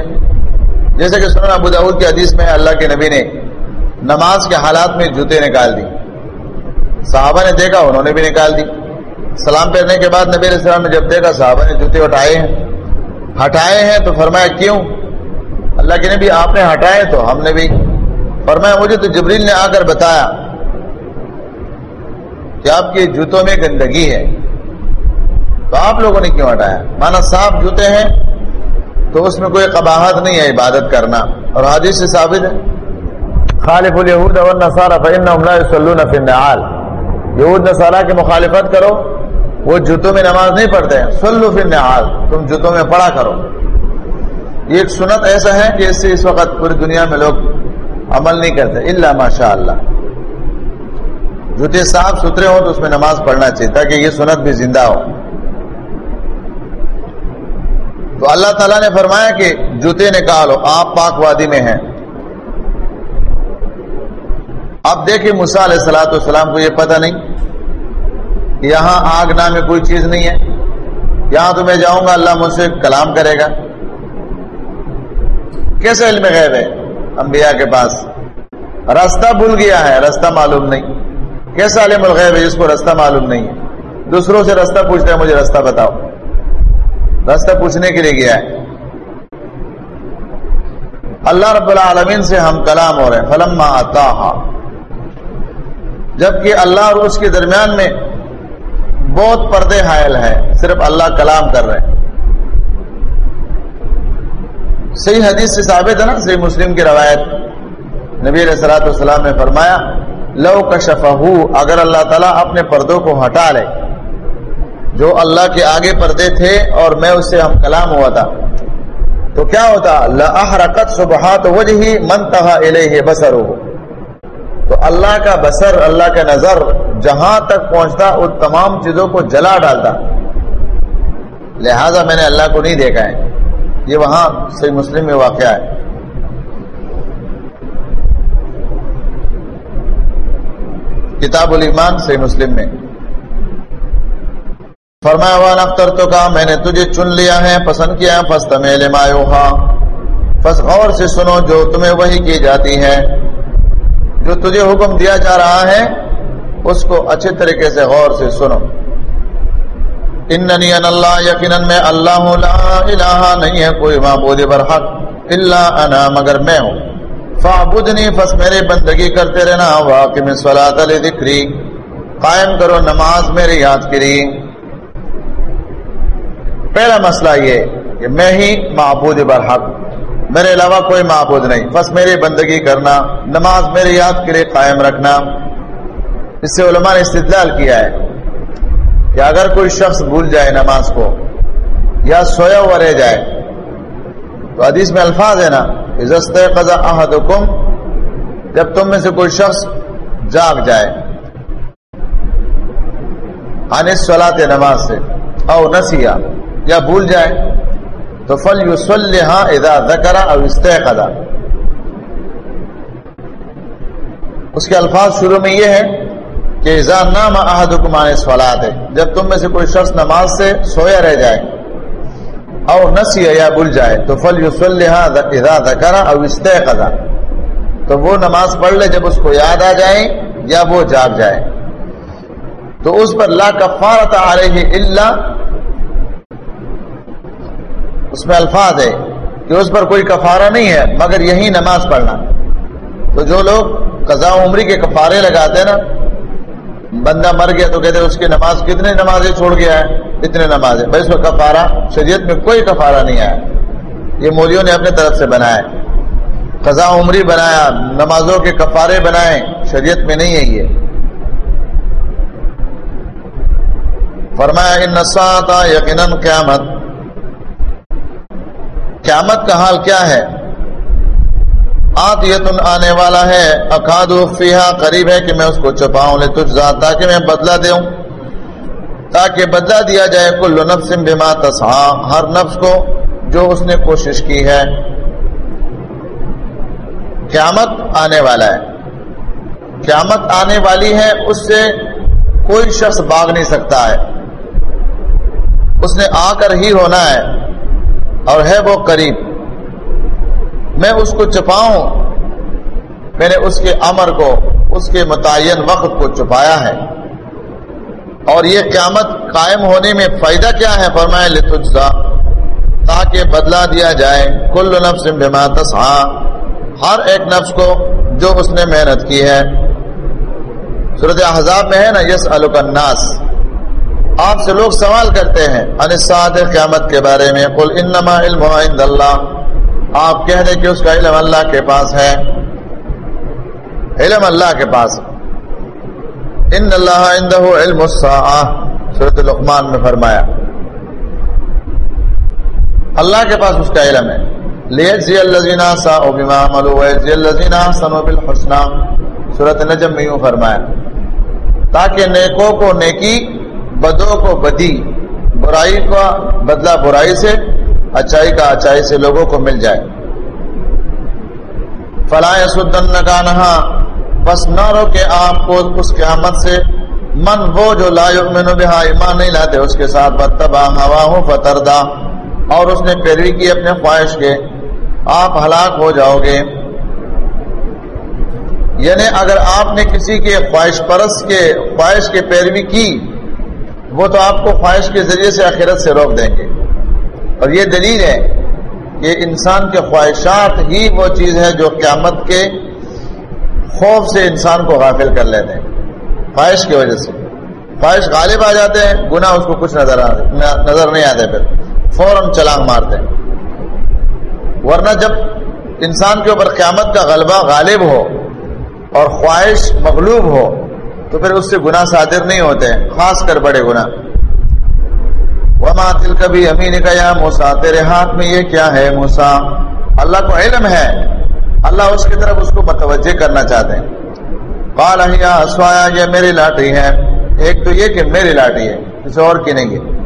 جیسے کہ سنن ابو داود کی حدیث میں اللہ کے نبی نے نماز کے حالات میں جوتے نکال دی۔ صحابہ نے دیکھا، انہوں نے بھی نکال دی۔ سلام پھیرنے کے بعد نبی السلام نے جب دیکھا، صحابہ نے جوتے ہٹائے ہیں۔ ہٹائے ہیں تو فرمایا، کیوں؟ اللہ کے نبی، آپ نے ہٹائے تو ہم نے بھی فرمایا، مجھے تو جبریل نے آ کر بتایا کہ آپ کے جوتوں میں گندگی ہے۔ تو آپ لوگوں نے کیوں ہٹایا؟ مانا صاف جوتے ہیں تو اس میں کوئی قباحت نہیں ہے عبادت کرنا۔ اور حادث سے ثابت ہے، خالف الہود اور نصارہ فن یہود نصارہ کی مخالفت کرو، وہ جوتوں میں نماز نہیں پڑھتے ہیں۔ سلو فن تم جوتوں میں پڑھا کرو۔ یہ ایک سنت ایسا ہے کہ اس سے اس وقت پوری دنیا میں لوگ عمل نہیں کرتے۔ اللہ ماشاء اللہ جوتے صاف ستھرے ہوں تو اس میں نماز پڑھنا چاہیے تاکہ یہ سنت بھی زندہ ہو۔ تو اللہ تعالیٰ نے فرمایا کہ جوتے نکالو، آپ پاک وادی میں ہیں۔ اب دیکھیں مسا علیہ السلاۃ والسلام کو یہ پتہ نہیں یہاں آگ نام کوئی چیز نہیں ہے۔ یہاں تو میں جاؤں گا، اللہ مجھ سے کلام کرے گا۔ کیسے علم غیب ہے؟ انبیاء کے پاس۔ راستہ بھول گیا ہے راستہ معلوم نہیں۔ کیسا علم الغیب ہے جس کو راستہ معلوم نہیں ہے؟ دوسروں سے راستہ پوچھتے ہیں، مجھے راستہ بتاؤ۔ راستہ پوچھنے کے لیے گیا ہے۔ اللہ رب العالمین سے ہم کلام ہو رہے ہیں۔ فلم آتا جبکہ اللہ اور اس کے درمیان میں بہت پردے حائل ہے صرف اللہ کلام کر رہے ہیں۔ صحیح حدیث سے ثابت ہے نا، صحیح مسلم کی روایت۔ نبی علیہ السلاۃ والسلام نے فرمایا، لو کشفہ، اگر اللہ تعالیٰ اپنے پردوں کو ہٹا لے۔ جو اللہ کے آگے پردے تھے اور میں اس سے ہم کلام ہوا تھا۔ تو کیا ہوتا؟ لحرکت صبحات وجہ منتہا الیہ بسر تو اللہ کا بسر اللہ کا نظر جہاں تک پہنچتا ان تمام چیزوں کو جلا ڈالتا۔ لہذا میں نے اللہ کو نہیں دیکھا ہے۔ یہ وہاں صحیح مسلم میں واقعہ ہے۔ کتاب الایمان سے مسلم میں۔ فرمایا وان اختر تو کہا میں نے تجھے چن لیا ہے، پسند کیا پس تمیل مایوہا پس غور سے سنو، جو تمہیں وہی کی جاتی ہے۔ جو تجھے حکم دیا جا رہا ہے، اس کو اچھے طریقے سے غور سے سنو۔ اننی ان اللہ، یقیناً میں اللہ لا الہ نہیں ہے، کوئی معبود برحق الا انا، مگر میں ہوں۔ فعبدنی پس میرے بندگی کرتے رہنا واقع میں صلاۃ علی ذکری قائم کرو نماز میری یاد کری پہلا مسئلہ یہ کہ میں ہی معبود برحق میرے علاوہ کوئی معبود نہیں۔ بس میری بندگی کرنا، نماز میرے یاد کے لیے قائم رکھنا۔ اس سے علماء نے استدلال کیا ہے کہ اگر کوئی شخص بھول جائے نماز کو یا سویا ہوا رہ جائے، تو حدیث میں الفاظ ہے نا عزت قضا احدکم جب تم میں سے کوئی شخص جاگ جائے۔ انس سلاط نماز سے، او نسیا یا بھول جائے۔ تو فل یوسل ادا ذکر او اس کے الفاظ شروع میں یہ ہے کہ اذا نام احدکم عن الصلاۃ ہے جب تم میں سے کوئی شخص نماز سے سویا رہ جائے او نسی یا بھول جائے، تو فل یوسلحا اذا ذکر او استقدا تو وہ نماز پڑھ لے جب اس کو یاد آ جائے یا وہ جاگ جائے۔ تو اس پر لا کفارت علیہ الا اس میں الفاظ ہے کہ اس پر کوئی کفارہ نہیں ہے، مگر یہی نماز پڑھنا۔ تو جو لوگ قضاء عمری کے کفارے لگاتے ہیں نا، بندہ مر گیا تو کہتے ہیں اس کی نماز کتنے نمازیں چھوڑ گیا ہے؟ اتنے نمازیں۔ بھائی، اس میں کفارہ، شریعت میں کوئی کفارہ نہیں آیا یہ مولیوں نے اپنے طرف سے بنایا قضاء عمری بنایا، نمازوں کے کفارے بنائے، شریعت میں نہیں ہے یہ۔ فرمایا، ان نساتا یقیناً قیامت قیامت کا حال کیا ہے؟ آتیتن آنے والا ہے، اکادو فیہا قریب ہے کہ میں اس کو چھپاؤں، لے تجھ ذات، تاکہ میں بدلہ دوں۔ تاکہ بدلہ دیا جائے کل نفس بما تسعا، ہر نفس کو جو اس نے کوشش کی ہے۔ قیامت آنے والا ہے۔ قیامت آنے والی ہے، اس سے کوئی شخص بھاگ نہیں سکتا ہے۔ اس نے آ کر ہی ہونا ہے۔ اور ہے وہ قریب۔ میں اس کو چھپاؤں۔ میں نے اس کے امر کو، اس کے متعین وقت کو چھپایا ہے۔ اور یہ قیامت قائم ہونے میں فائدہ کیا ہے؟ فرمائے لتجزا، تاکہ بدلہ دیا جائے۔ کل نفس بما تسعا۔ ہر ایک نفس کو جو اس نے محنت کی ہے۔ صورت احزاب میں ہے نا یس الناس۔ آپ سے لوگ سوال کرتے ہیں انساد قیامت کے بارے میں؟ قل، انما علم عند اللہ. آپ کہہ دیں کہ اس کا علم اللہ کے پاس ہے۔ علم اللہ کے پاس۔ ان اللہ عنده علم الساعہ سورۃ لقمان میں فرمایا۔ اللہ کے پاس اس کا علم ہے۔ لیجزی الذین ساءوا بما عملوا ويجزي الذین احسنوا بالحسنى۔ سورۃ نجم میں یوں فرمایا۔ تاکہ نیکوں کو نیکی بدوں کو بدی، برائی کا بدلہ برائی سے، اچائی کا اچائی سے لوگوں کو مل جائے۔ فلاح سدن نگانہ بس نہ روکے آپ کو اس قیامت سے۔ من وہ جو لا یؤمن بہا ایمان نہیں لاتے، اس کے ساتھ بتبا ہوا ہوں فتردا اور اس نے پیروی کی اپنے خواہش کے۔ آپ ہلاک ہو جاؤ گے۔ یعنی اگر آپ نے کسی کے خواہش پرس کے، خواہش کے پیروی کی وہ تو آپ کو خواہش کے ذریعے سے آخرت سے روک دیں گے۔ اور یہ دلیل ہے کہ انسان کے خواہشات ہی وہ چیز ہے جو قیامت کے خوف سے انسان کو غافل کر لیتے ہیں۔ خواہش کی وجہ سے۔ خواہش غالب آ جاتے ہیں، گناہ اس کو کچھ نظر نظر نہیں آتے پھر۔ فوراً چلانگ مارتے ہیں۔ ورنہ جب انسان کے اوپر قیامت کا غلبہ غالب ہو اور خواہش مغلوب ہو تو پھر اس سے گناہ صادر نہیں ہوتے خاص کر بڑے گناہ۔ وما تل کبھی امین کا یا موسا تیرے ہاتھ میں یہ کیا ہے موسا اللہ کو علم ہے۔ اللہ اس کی طرف اس کو متوجہ کرنا چاہتے ہیں۔ قال اسوایا یہ میری لاٹھی ہے۔ ایک تو یہ کہ میری لاٹھی ہے، کسی اور کی نہیں ہے۔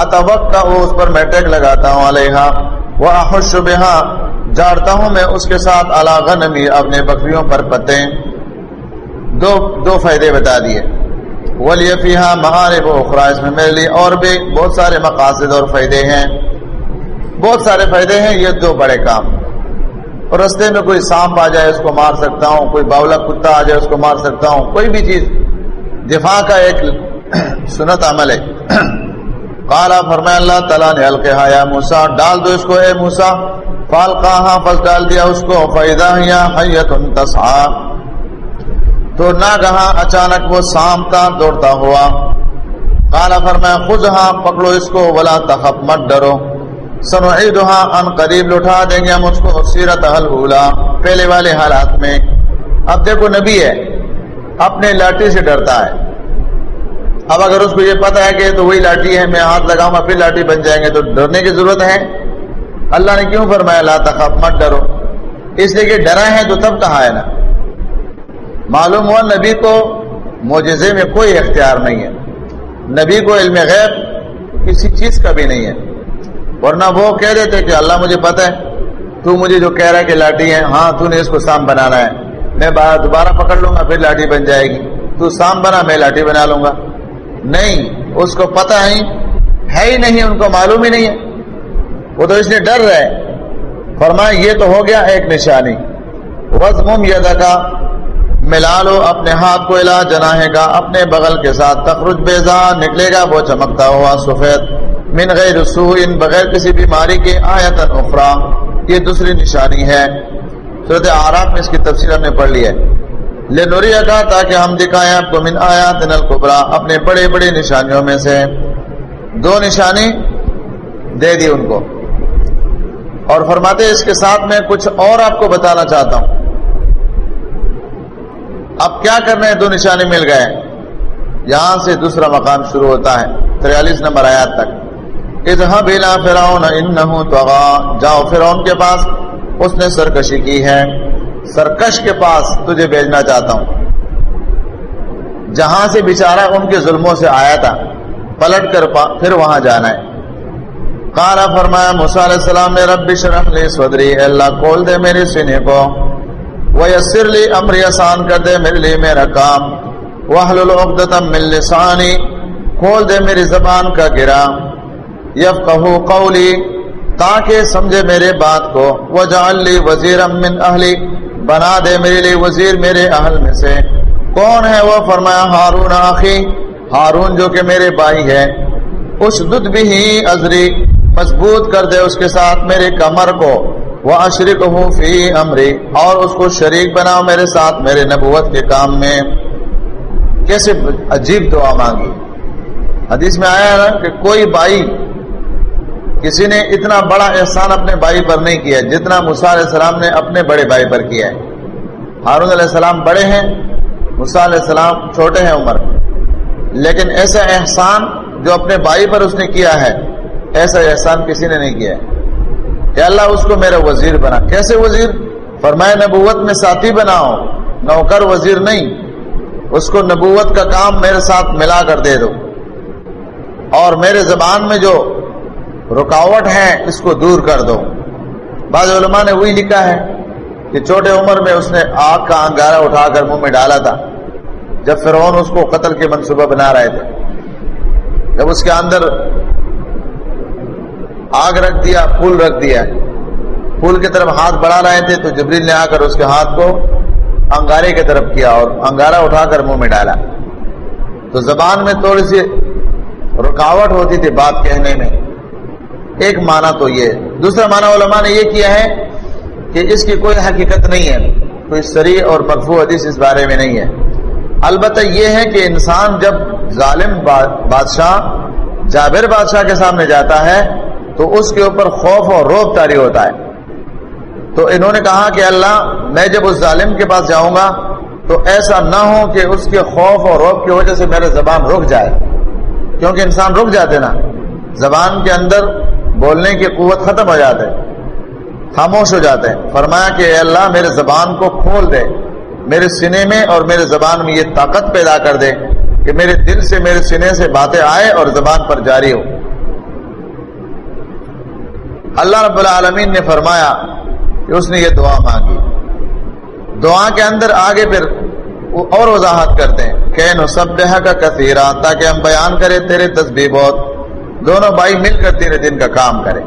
اتوقع وہ اس پر میں ٹیک لگاتا ہوں علیہ وہ احش بہا جاڑتا ہوں میں اس کے ساتھ اللہ غنمی اپنے بکریوں پر پتے۔ دو دو فائدے بتا دیے۔ ولی فیحا مہارب اخرا اس میں میرے لیے اور بھی بہت سارے مقاصد اور فائدے ہیں۔ بہت سارے فائدے ہیں، یہ دو بڑے کام۔ اور رستے میں کوئی سانپ آ جائے، اس کو مار سکتا ہوں، کوئی باولا کتا آ جائے، اس کو مار سکتا ہوں۔ کوئی بھی چیز۔ دفاع کا ایک <clears throat> سنت عمل ہے۔ <clears throat> کالا فرمایا اللہ تعالیٰ نے ہلکے ہایا موسا ڈال دو اس کو، اے موسا فال کہاں پس ڈال دیا اس کو۔ فائدہ حیت تسا تو نہ کہاں اچانک وہ سامتا دوڑتا ہوا۔ کالا فرمایا خود ہاں پکڑو اس کو، ولا تخف، مت ڈرو۔ سنعیدها ان قریب لٹھا دیں گے ہم اس کو۔ سیرت حل اولا پہلے والے حالات میں۔ اب دیکھو، نبی ہے، اپنے لاٹھی سے ڈرتا ہے۔ اب اگر اس کو یہ پتا ہے کہ تو وہی لاٹھی ہے، میں ہاتھ لگاؤں گا پھر لاٹھی بن جائیں گے، تو ڈرنے کی ضرورت ہے۔ اللہ نے کیوں فرمایا، لا تخف، مت ڈرو۔ اس لیے کہ ڈرا ہے تو تب کہا ہے نا۔ معلوم ہوا نبی کو معجزے میں کوئی اختیار نہیں ہے۔ نبی کو علم غیب کسی چیز کا بھی نہیں ہے۔ ورنہ وہ کہہ دیتے کہ اللہ مجھے پتا ہے، تو مجھے جو کہہ رہا ہے کہ لاٹھی ہے ہاں تو نے اس کو سام بنانا ہے۔ میں دوبارہ پکڑ لوں گا، پھر لاٹھی بن جائے گی۔ تو سام بنا، میں لاٹھی بنا لوں گا۔ نہیں، اس کو پتا ہی ہے ہی نہیں، ان کو معلوم ہی نہیں ہے۔ وہ تو اس لیے ڈر رہے فرمائے یہ تو ہو گیا ایک نشانی۔ وزم یدا کا ملا لو، اپنے ہاتھ کو علا جناہے گا اپنے بغل کے ساتھ تخرج بیزا، نکلے گا وہ چمکتا ہوا سفید۔ من غیر ان بغیر کسی بیماری کے آیت اخرا یہ دوسری نشانی ہے۔ صورت آرام میں اس کی تفصیل ہم نے پڑھ لی ہے۔ لنوری کا تاکہ ہم دکھائیں آپ کو من آیات القبرا اپنے بڑے بڑے نشانیوں میں سے دو نشانی دے دی ان کو۔ اور فرماتے اس کے ساتھ میں کچھ اور آپ کو بتانا چاہتا ہوں۔ اب کیا کرنے ہیں؟ دو نشانی مل گئے یہاں سے دوسرا مقام شروع ہوتا ہے، تریالیس نمبر آیات تک۔ اذهب الى فرعون انه طغى۔ جاؤ فرعون کے پاس، اس نے سرکشی کی ہے۔ سرکش کے پاس تجھے بھیجنا چاہتا ہوں۔ جہاں سے بیچارہ ان کے ظلموں سے آیا تھا، پلٹ کر پا پھر وہاں جانا ہے۔ قالا فرمایا، موسیٰ علیہ السلام نے، رب شرح لی صدری اللہ کھول دے میرے سینے کو۔ ویسر لی امری آسان کر دے میرے لیے میرا کام وحلل عقدتا من لسانی کھول دے میری زبان کا گرا۔ یفقہو قولی تاکہ سمجھے میرے بات کو۔ وجعل لی وزیر من اہلی بنا دے میرے لیے وزیر میرے اہل میں سے۔ کون ہے وہ فرمایا ہارون آخی؟ ہارون جو کہ میرے بھائی ہے۔ اس دودھ بھی ہی ازری مضبوط کر دے اس کے ساتھ میرے کمر کو۔ وہ اشرک ہوں فی امری اور اس کو شریک بناؤ میرے ساتھ، میرے نبوت کے کام میں۔ کیسے عجیب دعا مانگی۔ حدیث میں آیا نا کہ کوئی بھائی، کسی نے اتنا بڑا احسان اپنے بھائی پر نہیں کیا، جتنا علیہ السلام نے اپنے بڑے بھائی پر کیا ہے۔ ہارون علیہ السلام بڑے ہیں علیہ السلام چھوٹے ہیں عمر۔ لیکن ایسا احسان جو اپنے بھائی پر اس نے کیا ہے، ایسا احسان کسی نے نہیں کیا ہے۔ کہ اللہ اس کو میرا وزیر بنا۔ کیسے وزیر؟ فرمائے نبوت میں ساتھی بناؤ۔ نوکر وزیر نہیں۔ اس کو نبوت کا کام میرے ساتھ ملا کر دے دو۔ اور میرے زبان میں جو رکاوٹ ہے اس کو دور کر دو۔ بعض علماء نے وہی لکھا ہے کہ چھوٹے عمر میں اس نے آگ کا انگارہ اٹھا کر منہ میں ڈالا تھا، جب فرعون اس کو قتل کے منصوبہ بنا رہے تھے۔ جب اس کے اندر آگ رکھ دیا، پھول رکھ دیا۔ پھول کی طرف ہاتھ بڑھا رہے تھے تو جبریل نے آ کر اس کے ہاتھ کو انگارے کی طرف کیا اور انگارہ اٹھا کر منہ میں ڈالا۔ تو زبان میں تھوڑی سی رکاوٹ ہوتی تھی بات کہنے میں۔ ایک معنی تو یہ۔ دوسرا معنی علماء نے یہ کیا ہے کہ اس کی کوئی حقیقت نہیں ہے، کوئی سری اور مرفوع حدیث اس بارے میں نہیں ہے۔ البتہ یہ ہے کہ انسان جب ظالم بادشاہ جابر بادشاہ کے سامنے جاتا ہے تو اس کے اوپر خوف اور روب تاری ہوتا ہے۔ تو انہوں نے کہا کہ اللہ، میں جب اس ظالم کے پاس جاؤں گا، تو ایسا نہ ہو کہ اس کے خوف اور روب کی وجہ سے میرے زبان رک جائے۔ کیونکہ انسان رک جاتے نا، زبان کے اندر بولنے کی قوت ختم ہو جاتے، خاموش ہو جاتے۔ ہیں فرمایا کہ اے اللہ، میرے زبان کو کھول دے، میرے سینے میں اور میرے زبان میں یہ طاقت پیدا کر دے کہ میرے دل سے، میرے سینے سے باتیں آئے اور زبان پر جاری ہو۔ اللہ رب العالمین نے فرمایا کہ اس نے یہ دعا مانگی۔ دعا کے اندر آگے پھر اور وضاحت کرتے ہیں۔ کہ سب کا کثیرہ تاکہ ہم بیان کریں تیرے تصبیح بہت دونوں بھائی مل کر تیرے دن کا کام کریں۔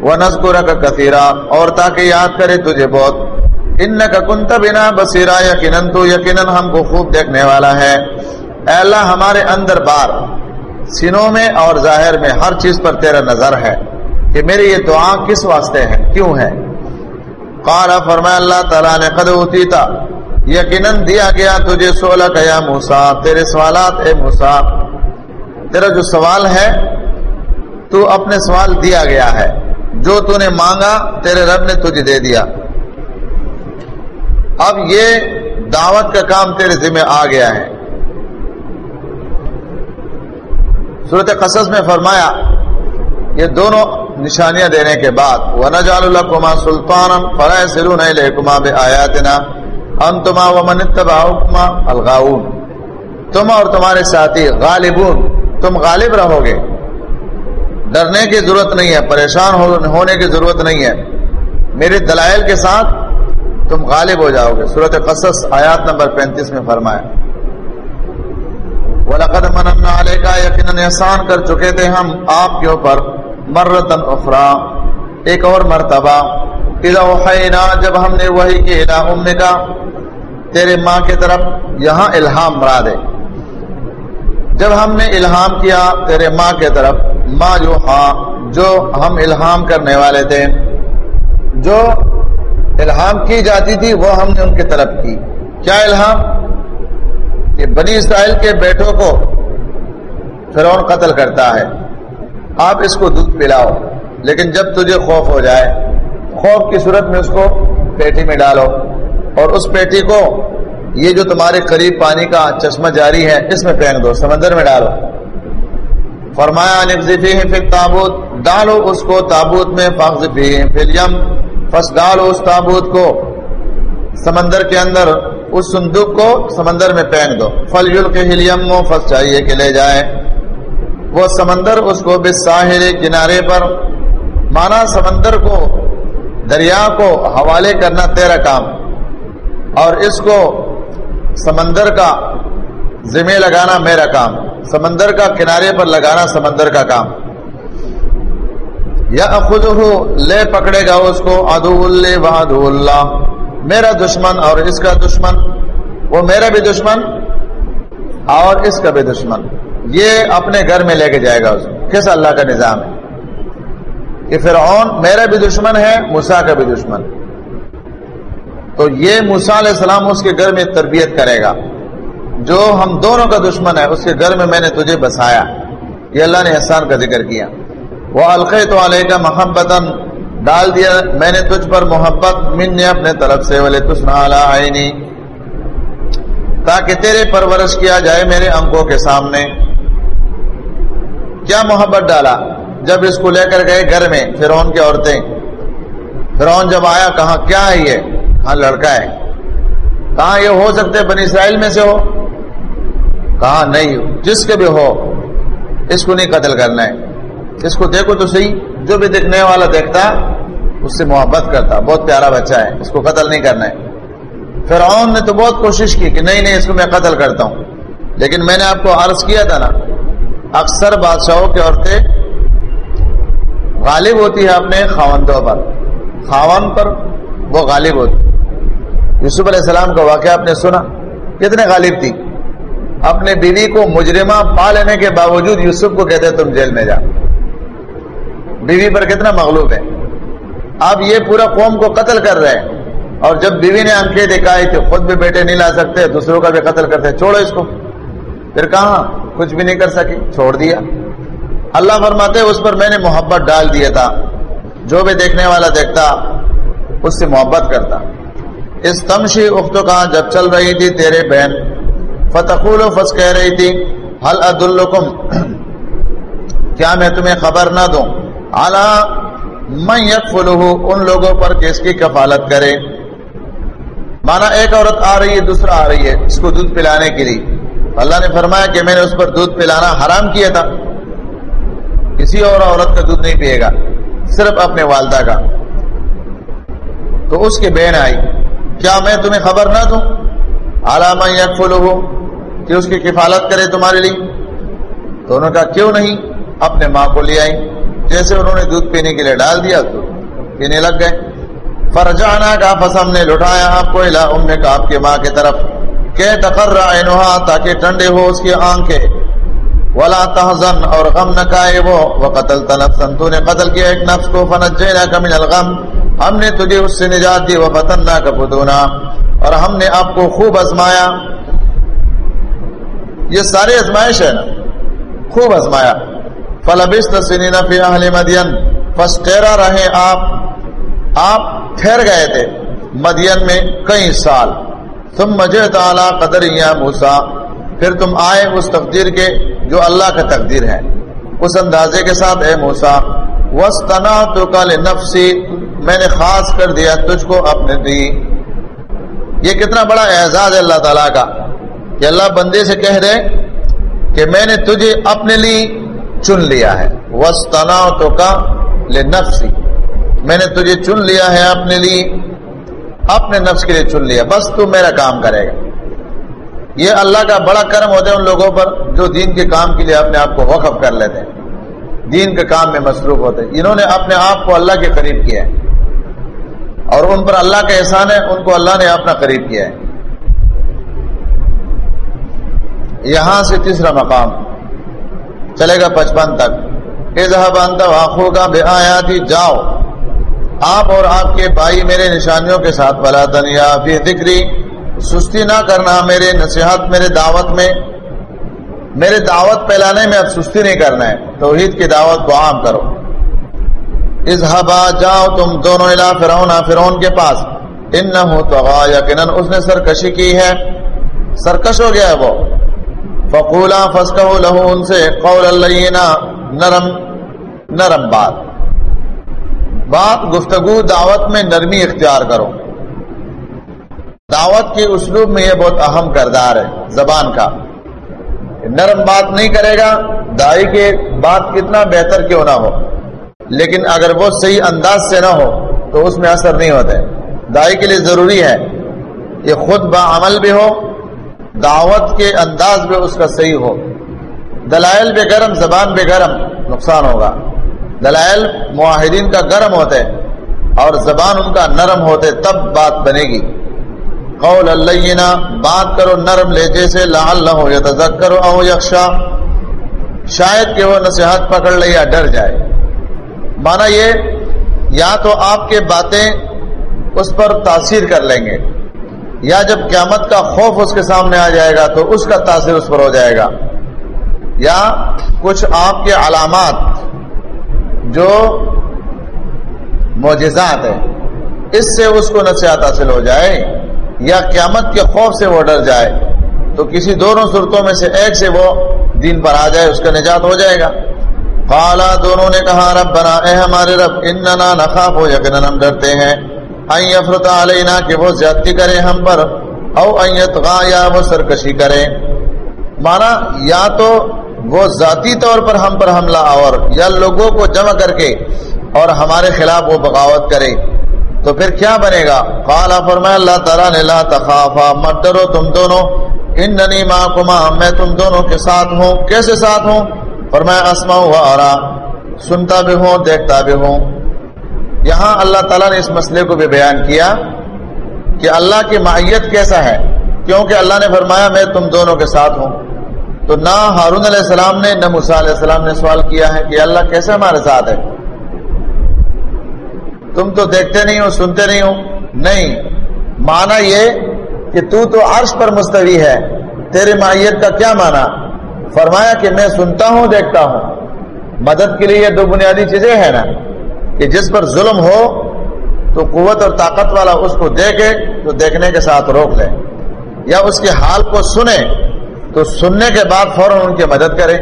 وہ نسکورا کا کثیرہ اور تاکہ یاد کرے تجھے بہت۔ ان کا کنت بنا بسیرا یقیناً تو یقیناً ہم کو خوب دیکھنے والا ہے۔ اے اللہ، ہمارے اندر بار، سینوں میں اور ظاہر میں ہر چیز پر تیرا نظر ہے۔ کہ میری یہ دعا کس واسطے ہے؟ کیوں ہے؟ قال، فرمایا، اللہ تعالیٰ نے، قد ہوتی یقیناً دیا گیا تجھے سولہ کا، یا موسا تیرے سوالات، اے موسا تیرا جو سوال ہے، تو اپنے سوال دیا گیا ہے۔ جو تو نے مانگا، تیرے رب نے تجھے دے دیا۔ اب یہ دعوت کا کام تیرے ذمہ آ گیا ہے۔ صورت قصص میں فرمایا، یہ دونوں نشانیاں دینے کے بعد وہ نجال اللہ کما سلطان فرائے تم اور تمہارے ساتھی غالبون، تم غالب رہو گے۔ ڈرنے کی ضرورت نہیں ہے، پریشان ہونے کی ضرورت نہیں ہے۔ میرے دلائل کے ساتھ تم غالب ہو جاؤ گے۔ صورت قصص آیات نمبر پینتیس میں فرمایا۔ وَلَقَدْ مَنَنَّا عَلَيْكَ یقیناً احسان کر چکے تھے ہم آپ کے اوپر۔ مرتن اخرا ایک اور مرتبہ جب ہم نے وہی کی الہ کا، تیرے ماں کی طرف یہاں الہام مرا دے جب ہم نے الہام کیا تیرے ماں کے طرف، ماں جو ہاں جو ہم الہام کرنے والے تھے، جو الہام کی جاتی تھی، وہ ہم نے ان کی طرف کی۔ کیا الہام؟ کہ بنی اسرائیل کے بیٹوں کو فرعون قتل کرتا ہے۔ آپ اس کو دودھ پلاؤ، لیکن جب تجھے خوف ہو جائے، خوف کی صورت میں اس کو پیٹی میں ڈالو۔ اور اس پیٹی کو، یہ جو تمہارے قریب پانی کا چشمہ جاری ہے، اس میں پھینک دو، سمندر میں ڈالو۔ فرمایا پھر تابوت ڈالو اس کو تابوت میں ڈالو اس تابوت کو۔ سمندر کے اندر، اس صندوق کو سمندر میں پھینک دو۔ فل یل کے ہلیم فس چاہیے کہ لے جائے۔ وہ سمندر اس کو بساحل کنارے پر، مانا سمندر کو، دریا کو حوالے کرنا تیرا کام۔ اور اس کو سمندر کا ذمہ لگانا میرا کام۔ سمندر کا کنارے پر لگانا سمندر کا کام۔ یا خود ہو لے پکڑے گا اس کو ادو ادو اللہ۔ میرا دشمن اور اس کا دشمن، وہ میرا بھی دشمن اور اس کا بھی دشمن۔ یہ اپنے گھر میں لے کے جائے گا اس کو۔ کس اللہ کا نظام ہے؟ کہ فرعون میرا بھی دشمن ہے مسا کا بھی دشمن۔ تو یہ موسا علیہ السلام اس کے گھر میں تربیت کرے گا۔ جو ہم دونوں کا دشمن ہے، اس کے گھر میں میں نے تجھے بسایا۔ یہ اللہ نے احسان کا ذکر کیا۔ وہ القے تو علیہ کا محبت ڈال دیا، میں نے تجھ پر محبت من نے اپنے طرف سے۔ بولے تسنی تاکہ تیرے پرورش کیا جائے میرے انکوں کے سامنے۔ کیا محبت ڈالا؟ جب اس کو لے کر گئے گھر میں فرون کی عورتیں۔ فرون جب آیا، کہاں، کیا ہے یہ؟ ہاں لڑکا ہے؟ کہاں یہ ہو سکتے بنی اسرائیل میں سے ہو؟ کہا نہیں، جس کے بھی ہو، اس کو نہیں قتل کرنا ہے۔ اس کو دیکھو تو صحیح، جو بھی دیکھنے والا دیکھتا، اس سے محبت کرتا۔ بہت پیارا بچہ ہے، اس کو قتل نہیں کرنا ہے۔ فرعون نے تو بہت کوشش کی کہ نہیں نہیں، اس کو میں قتل کرتا ہوں۔ لیکن میں نے آپ کو عرض کیا تھا نا اکثر بادشاہوں کی عورتیں غالب ہوتی ہے اپنے خاوندوں پر۔ خاون پر وہ غالب ہوتی یوسف علیہ السلام کا واقعہ آپ نے سنا۔ کتنے غالب تھی۔ اپنے بیوی کو مجرمہ پا لینے کے باوجود یوسف کو کہتے تم جیل میں جا۔ بیوی پر کتنا مغلوب ہے۔ اب یہ پورا قوم کو قتل کر رہے ہیں۔ اور جب بیوی نے آنکھیں دکھائی کہ خود بھی بیٹے نہیں لا سکتے، دوسروں کا بھی قتل کرتے چھوڑو اس کو۔ پھر کہاں؟ کچھ بھی نہیں کر سکی، چھوڑ دیا۔ اللہ فرماتے اس پر میں نے محبت ڈال دیا تھا۔ جو بھی دیکھنے والا دیکھتا، اس سے محبت کرتا۔ اس تمشی اختو کا جب چل رہی تھی تیرے بہن؟ فتقول و فس کہہ رہی تھی حل عد کیا میں تمہیں خبر نہ دوں؟ اعلی میں یک ان لوگوں پر کس کی کفالت کرے۔ مانا ایک عورت آ رہی ہے، دوسرا آ رہی ہے، اس کو دودھ پلانے کے لیے۔ اللہ نے فرمایا کہ میں نے اس پر دودھ پلانا حرام کیا تھا۔ کسی اور عورت کا دودھ نہیں پیے گا، صرف اپنے والدہ کا۔ تو اس کی بہن آئی، کیا میں تمہیں خبر نہ دوں؟ علامہ یکفل ہو کہ اس کی کفالت کرے تمہارے لیے۔ تو انہوں نے کہا، کیوں نہیں؟ اپنے ماں کو لے آئی جیسے انہوں نے دودھ پینے کے لیے ڈال دیا، تو پینے لگ گئے۔ فرجانا کا فسم نے لٹایا، آپ کو ام کا آپ کے ماں کی طرف۔ کہ تقرر عینوہا تاکہ ٹنڈے ہو اس کی آنکھیں ولا تحزن اور غم نہ کائے وہ۔ وقتل تنفسن تو نے قتل کیا ایک نفس کو۔ فنجیناک من الغم۔ ہم نے تجھے اس سے نجات دی وفتناک فتونا۔ اور ہم نے آپ کو خوب ازمایا۔ یہ سارے ازمائش ہے نا۔ خوب ازمایا۔ فلبست سنین فی اہل مدین۔ پس ٹھہرا رہے آپ۔ آپ ٹھہر گئے تھے مدین میں کئی سال۔ تم مجھے تعالیٰ قدر یا موسا پھر تم آئے اس تقدیر کے جو اللہ کا تقدیر ہے۔ اس اندازے کے ساتھ اے موسا وسطنا تو کل نفسی میں نے خاص کر دیا تجھ کو اپنے دی یہ کتنا بڑا اعزاز ہے اللہ تعالیٰ کا۔ کہ اللہ بندے سے کہہ رہے کہ میں نے تجھے اپنے لیے چن لیا ہے۔ وسطنا تو کا نفسی میں نے تجھے چن لیا ہے اپنے لیے۔ اپنے نفس کے لیے چن لیا، بس تو میرا کام کرے گا۔ یہ اللہ کا بڑا کرم ہوتا ہے ان لوگوں پر جو دین کے کام کے لیے اپنے آپ کو وقف کر لیتے ہیں۔ دین کے کام میں مصروف ہوتے ہیں۔ انہوں نے اپنے آپ کو اللہ کے قریب کیا ہے۔ اور ان پر اللہ کا احسان ہے، ان کو اللہ نے اپنا قریب کیا ہے۔ یہاں سے تیسرا مقام۔ چلے گا پچپن تک۔ واقع کا بے آیا جاؤ۔ آپ اور آپ کے بھائی میرے نشانیوں کے ساتھ بلا دنیا ذکری، سستی نہ کرنا میرے نصیحت، میرے دعوت میں۔ میرے دعوت پھیلانے میں اب سستی نہیں کرنا ہے۔ توحید کی دعوت کو عام کرو۔ اظہبا جاؤ تم دونوں علا فرعون فرعون کے پاس۔ ان نہ ہو تو یقیناً اس نے سرکشی کی ہے۔ سرکش ہو گیا ہے وہ۔ فقولا فسکہ لہو ان سے قول اللہ نرم نرم بات۔ بات گفتگو، دعوت میں نرمی اختیار کرو۔ دعوت کے اسلوب میں یہ بہت اہم کردار ہے، زبان کا۔ نرم بات نہیں کرے گا، دائی کے بات کتنا بہتر کیوں نہ ہو۔ لیکن اگر وہ صحیح انداز سے نہ ہو، تو اس میں اثر نہیں ہوتا ہے۔ دائی کے لیے ضروری ہے یہ خود با عمل بھی ہو، دعوت کے انداز بھی اس کا صحیح ہو۔ دلائل بے گرم، زبان بے گرم، نقصان ہوگا۔ دلائل معاہدین کا گرم ہوتے اور زبان ان کا نرم ہوتے تب بات بنے گی۔ قول اللہ بات کرو نرم لہجے سے لال ہو یا کرو او یکشا شاید کہ وہ نصیحت پکڑ لے یا ڈر جائے۔ مانا یہ، یا تو آپ کے باتیں اس پر تاثیر کر لیں گے، یا جب قیامت کا خوف اس کے سامنے آ جائے گا تو اس کا تاثیر اس پر ہو جائے گا۔ یا کچھ آپ کے علامات جو معجزات ہے اس سے اس کو نصیحت حاصل ہو جائے یا قیامت کے خوف سے وہ ڈر جائے، تو کسی دونوں صورتوں میں سے ایک سے وہ دین پر آ جائے، اس کا نجات ہو جائے گا۔ قالا، دونوں نے کہا رب بنا اے ہمارے رب، اننا نخاف ہو یقیناً ہم ڈرتے ہیں۔ این افرتا علینا، کہ وہ زیادتی کرے ہم پر، او ایت غا یا وہ سرکشی کرے مانا، یا تو وہ ذاتی طور پر ہم پر حملہ اور یا لوگوں کو جمع کر کے اور ہمارے خلاف وہ بغاوت کرے، تو پھر کیا بنے گا؟ قالا فرمایا، اللہ تعالیٰ نے، لا تخافا، مت ڈرو تم دونوں۔ ان ننی ماں کما میں تم دونوں کے ساتھ ہوں۔ کیسے ساتھ ہوں؟ فرمایا اسما ہوا اور سنتا بھی ہوں، دیکھتا بھی ہوں۔ یہاں اللہ تعالیٰ نے اس مسئلے کو بھی بیان کیا کہ اللہ کی معیت کیسا ہے؟ کیونکہ اللہ نے فرمایا، میں تم دونوں کے ساتھ ہوں۔ تو نہ ہارون علیہ السلام نے، نہ مسا علیہ السلام نے سوال کیا ہے کہ اللہ کیسے ہمارے ساتھ ہے؟ تم تو دیکھتے نہیں ہو، سنتے نہیں ہو۔ نہیں مانا یہ کہ تو تو عرش پر مستوی ہے۔ تیرے ماہیت کا کیا مانا فرمایا کہ میں سنتا ہوں، دیکھتا ہوں۔ مدد کے لیے یہ دو بنیادی چیزیں ہیں نا، کہ جس پر ظلم ہو تو قوت اور طاقت والا اس کو دیکھے تو دیکھنے کے ساتھ روک لے۔ یا اس کے حال کو سنے تو سننے کے بعد فوراً ان کی مدد کرے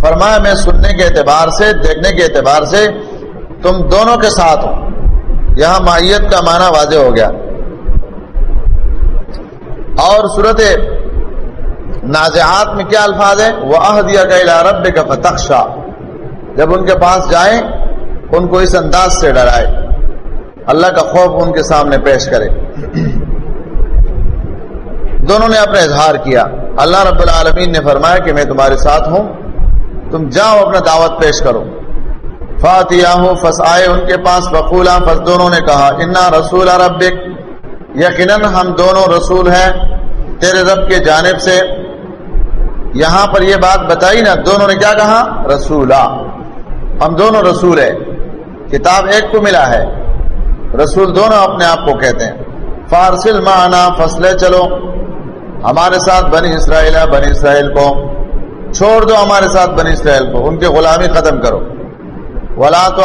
فرمایا، میں سننے کے اعتبار سے، دیکھنے کے اعتبار سے تم دونوں کے ساتھ ہو۔ یہاں ماہیت کا معنی واضح ہو گیا۔ اور صورت نازعات میں کیا الفاظ ہے وہ عہدیہ کا رب کا فتخشا جب ان کے پاس جائیں، ان کو اس انداز سے ڈرائے۔ اللہ کا خوف ان کے سامنے پیش کرے۔ دونوں نے اپنا اظہار کیا۔ اللہ رب العالمین نے فرمایا کہ میں تمہارے ساتھ ہوں۔ تم جاؤ، اپنا دعوت پیش کرو۔ فاتیا فس آئے ان کے پاس۔ بقولا فس دونوں نے کہا، انا رسول ربک۔ یقیناً ہم دونوں رسول ہیں تیرے رب کے جانب سے۔ یہاں پر یہ بات بتائی نا، دونوں نے کیا کہا؟ رسولا۔ ہم دونوں رسول ہیں۔ کتاب ایک کو ملا ہے۔ رسول دونوں اپنے آپ کو کہتے ہیں۔ فارسل مانا فصلے چلو۔ ہمارے ساتھ بنی اسرائیل بنی اسرائیل کو چھوڑ دو، ہمارے ساتھ بنی اسرائیل کو، ان کی غلامی ختم کرو۔ ولا تو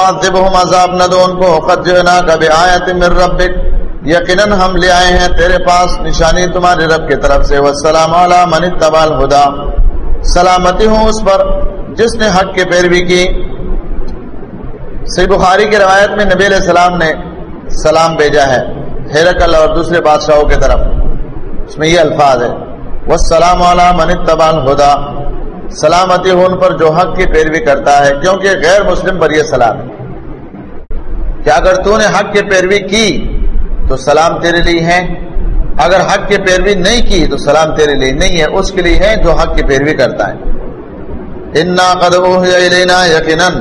عذاب نہ دو ان کو کبھی آیا تمر رب یقیناً ہم لے آئے ہیں تیرے پاس نشانی تمہارے رب کی طرف سے۔ وسلام علی من تبال خدا سلامتی ہوں اس پر۔ جس نے حق کی پیروی کی۔ سی بخاری کی روایت میں نبی علیہ السلام نے سلام بھیجا ہے ہیرکل اور دوسرے بادشاہوں کی طرف۔ اس میں یہ الفاظ ہے وہ سلام من تبال خدا سلامتی ہو ان پر جو حق کی پیروی کرتا ہے، کیونکہ غیر مسلم پر یہ سلام ہے۔ کہ اگر تو نے حق کی پیروی کی، تو سلام تیرے لیے ہے اگر حق کی پیروی نہیں کی، تو سلام تیرے لیے نہیں ہے۔ اس کے لیے ہے جو حق کی پیروی کرتا ہے۔ انا قدم یقیناً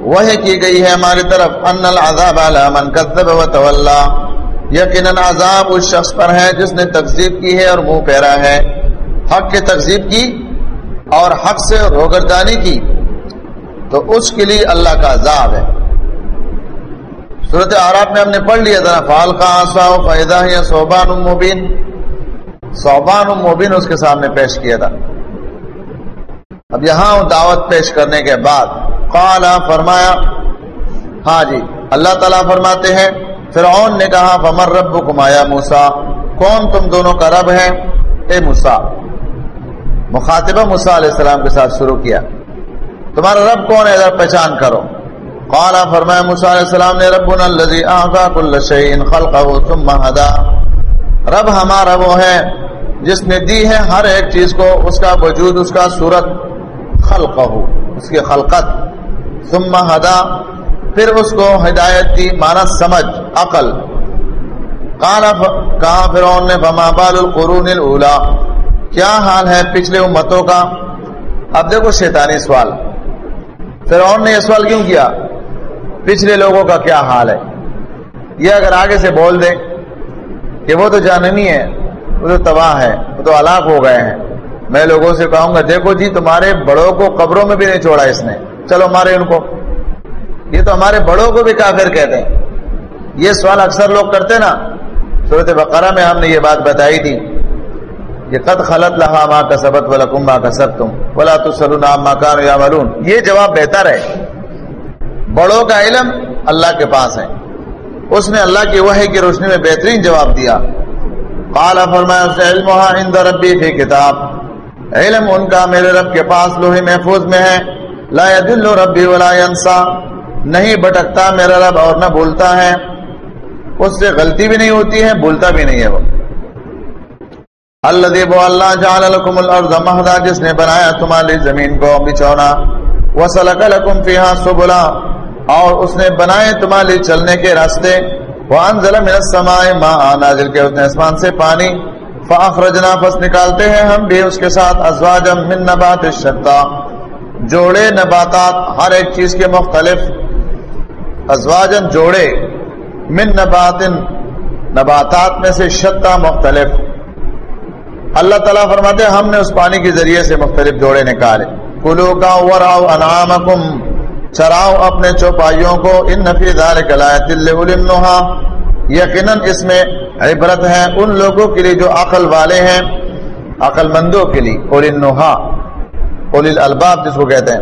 وہ کی گئی ہے ہماری طرف ان العذاب علی من کذب و تولا یقیناً عذاب اس شخص پر ہے جس نے تقزیب کی ہے اور منہ پھیرا ہے۔ حق کی تقزیب کی اور حق سے روگردانی کی۔ تو اس کے لیے اللہ کا عذاب ہے۔ صورت عراب میں ہم نے پڑھ لیا تھا فال کا آسا فائدہ یا صوبان المبین صوبان المبین اس کے سامنے پیش کیا تھا۔ اب یہاں دعوت پیش کرنے کے بعد قال فرمایا ہاں جی اللہ تعالیٰ فرماتے ہیں فرعون نے کہا فمر رب کمایا موسا کون تم دونوں کا رب ہے؟ اے موسا مخاطبہ موسا علیہ السلام کے ساتھ شروع کیا۔ تمہارا رب کون ہے؟ ادھر پہچان کرو۔ قال فرمایا موسا علیہ السلام نے، ربنا الذي اعطى كل شيء خلقه ثم هدى رب ہمارا وہ ہے جس نے دی ہے ہر ایک چیز کو، اس کا وجود، اس کا صورت، خلقہ، اس کی خلقت۔ ثم ہدا پھر اس کو ہدایت دی، مانا سمجھ، عقل۔ کہا فرعون نے، فما بال القرون الاولا کیا حال ہے پچھلے امتوں کا؟ اب دیکھو شیطانی سوال۔ فرعون نے یہ سوال کیوں کیا؟ پچھلے لوگوں کا کیا حال ہے؟ یہ اگر آگے سے بول دے کہ وہ تو جاننی ہے، وہ تو تباہ ہے، وہ تو ہلاک ہو گئے ہیں۔ میں لوگوں سے کہوں گا، دیکھو جی تمہارے بڑوں کو قبروں میں بھی نہیں چھوڑا اس نے۔ چلو مارے ان کو۔ یہ تو ہمارے بڑوں کو بھی کافر کہتے ہیں۔ یہ سوال اکثر لوگ کرتے نا۔ صورت بقرہ میں ہم نے یہ بات بتائی تھی کہ قد خلط لہا ماں کا سبت و لکم ماں کا سب تم بولا تو سلام ماں کان یا ملون یہ جواب بہتر ہے۔ بڑوں کا علم اللہ کے پاس ہے۔ اس نے اللہ کی وحی کی روشنی میں بہترین جواب دیا۔ قال فرمایا، اس علم عند ربی فی کتاب۔ علم ان کا میرے رب کے پاس لوہے محفوظ میں ہے۔ لا يدل ربی ولا ينسى نہیں بھٹکتا، میرا رب اور نہ بولتا ہے۔ اس سے غلطی بھی نہیں ہوتی ہے بولتا بھی نہیں ہے وہ۔ اللہ دیب اللہ جعل لکم الارض مہدا، جس نے بنایا تمہاری زمین کو بچونا وسلک لکم فیہا سبلا، اور اس نے بنائے تمہاری چلنے کے راستے۔ وانزل من السماء ماء، نازل کے اس نے اسمان سے پانی۔ فاخرجنا، پس نکالتے ہیں ہم بھی اس کے ساتھ، ازواجا من نبات الشتا جوڑے، نباتات، ہر ایک چیز کے مختلف ازواجن جوڑے، من نبات نباتات میں سے شتا مختلف۔ اللہ تعالیٰ فرماتے ہیں، ہم نے اس پانی کے ذریعے سے مختلف جوڑے نکالے۔ کلو کا وراؤ انعامکم۔ چراؤ اپنے چوپائیوں کو۔ ان نفی دار کلایت للنہا یقیناً اس میں عبرت ہے ان لوگوں کے لیے جو عقل والے ہیں عقل مندوں کے لیے۔ اولنہا۔ اولی الباب جس کو کہتے ہیں۔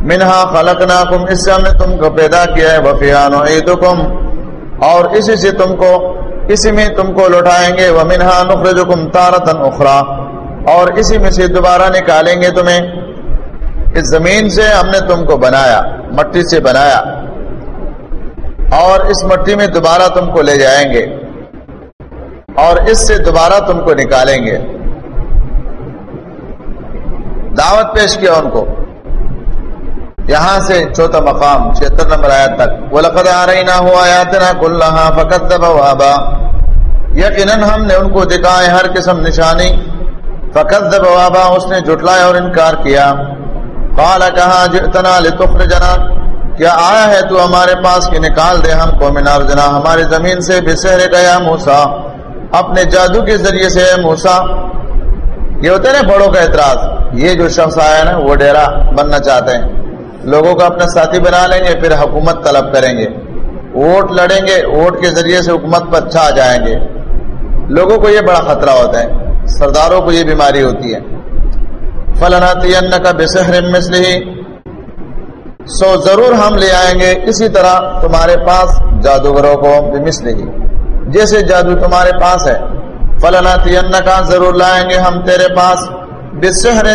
منہا خلقناکم، اس سے ہم نے تم کو پیدا کیا ہے وفیان عیدکم اور اسی سے تم کو، اسی میں تم کو لوٹائیں گے۔ ومنہا نخرجکم تارتا اخرى، اور اسی میں سے دوبارہ نکالیں گے تمہیں۔ اس زمین سے ہم نے تم کو بنایا، مٹی سے بنایا۔ اور اس مٹی میں دوبارہ تم کو لے جائیں گے۔ اور اس سے دوبارہ تم کو نکالیں گے۔ دعوت پیش کیا ان کو۔ یہاں سے چوتھا مقام چھتر نمبر آیت تک۔ وَلَقَدْ عَرَيْنَا هُ آيَاتِنَا كُلَّهَا فَكَذَّبَ وَابَا یقیناً ہم نے ان کو دکھائے ہر قسم نشانی۔ فَكَذَّبَ وَابَا اس نے جھٹلایا اور انکار کیا۔ قَالَ کہا جِئْتَنَا لِتُخْرِجَنَا۔ کیا آیا ہے تو ہمارے پاس کہ نکال دے ہم کو من ارضنا ہماری زمین سے بسحر گیا موسا اپنے جادو کے ذریعے سے موسا یہ ہوتے ہیں نا بڑوں کا اعتراض۔ یہ جو شخص آیا نا، وہ ڈیرا بننا چاہتے ہیں۔ لوگوں کو اپنا ساتھی بنا لیں گے، پھر حکومت طلب کریں گے۔ ووٹ لڑیں گے، ووٹ کے ذریعے سے حکومت پر چھا جائیں گے۔ لوگوں کو یہ بڑا خطرہ ہوتا ہے۔ سرداروں کو یہ بیماری ہوتی ہے۔ فلانا تین کا بسحر مثل ہی سو ضرور ہم لے آئیں گے اسی طرح تمہارے پاس جادوگروں کو مثل ہی جیسے جادو تمہارے پاس ہے فلانا تین کا ضرور لائیں گے ہم تیرے پاس بسحر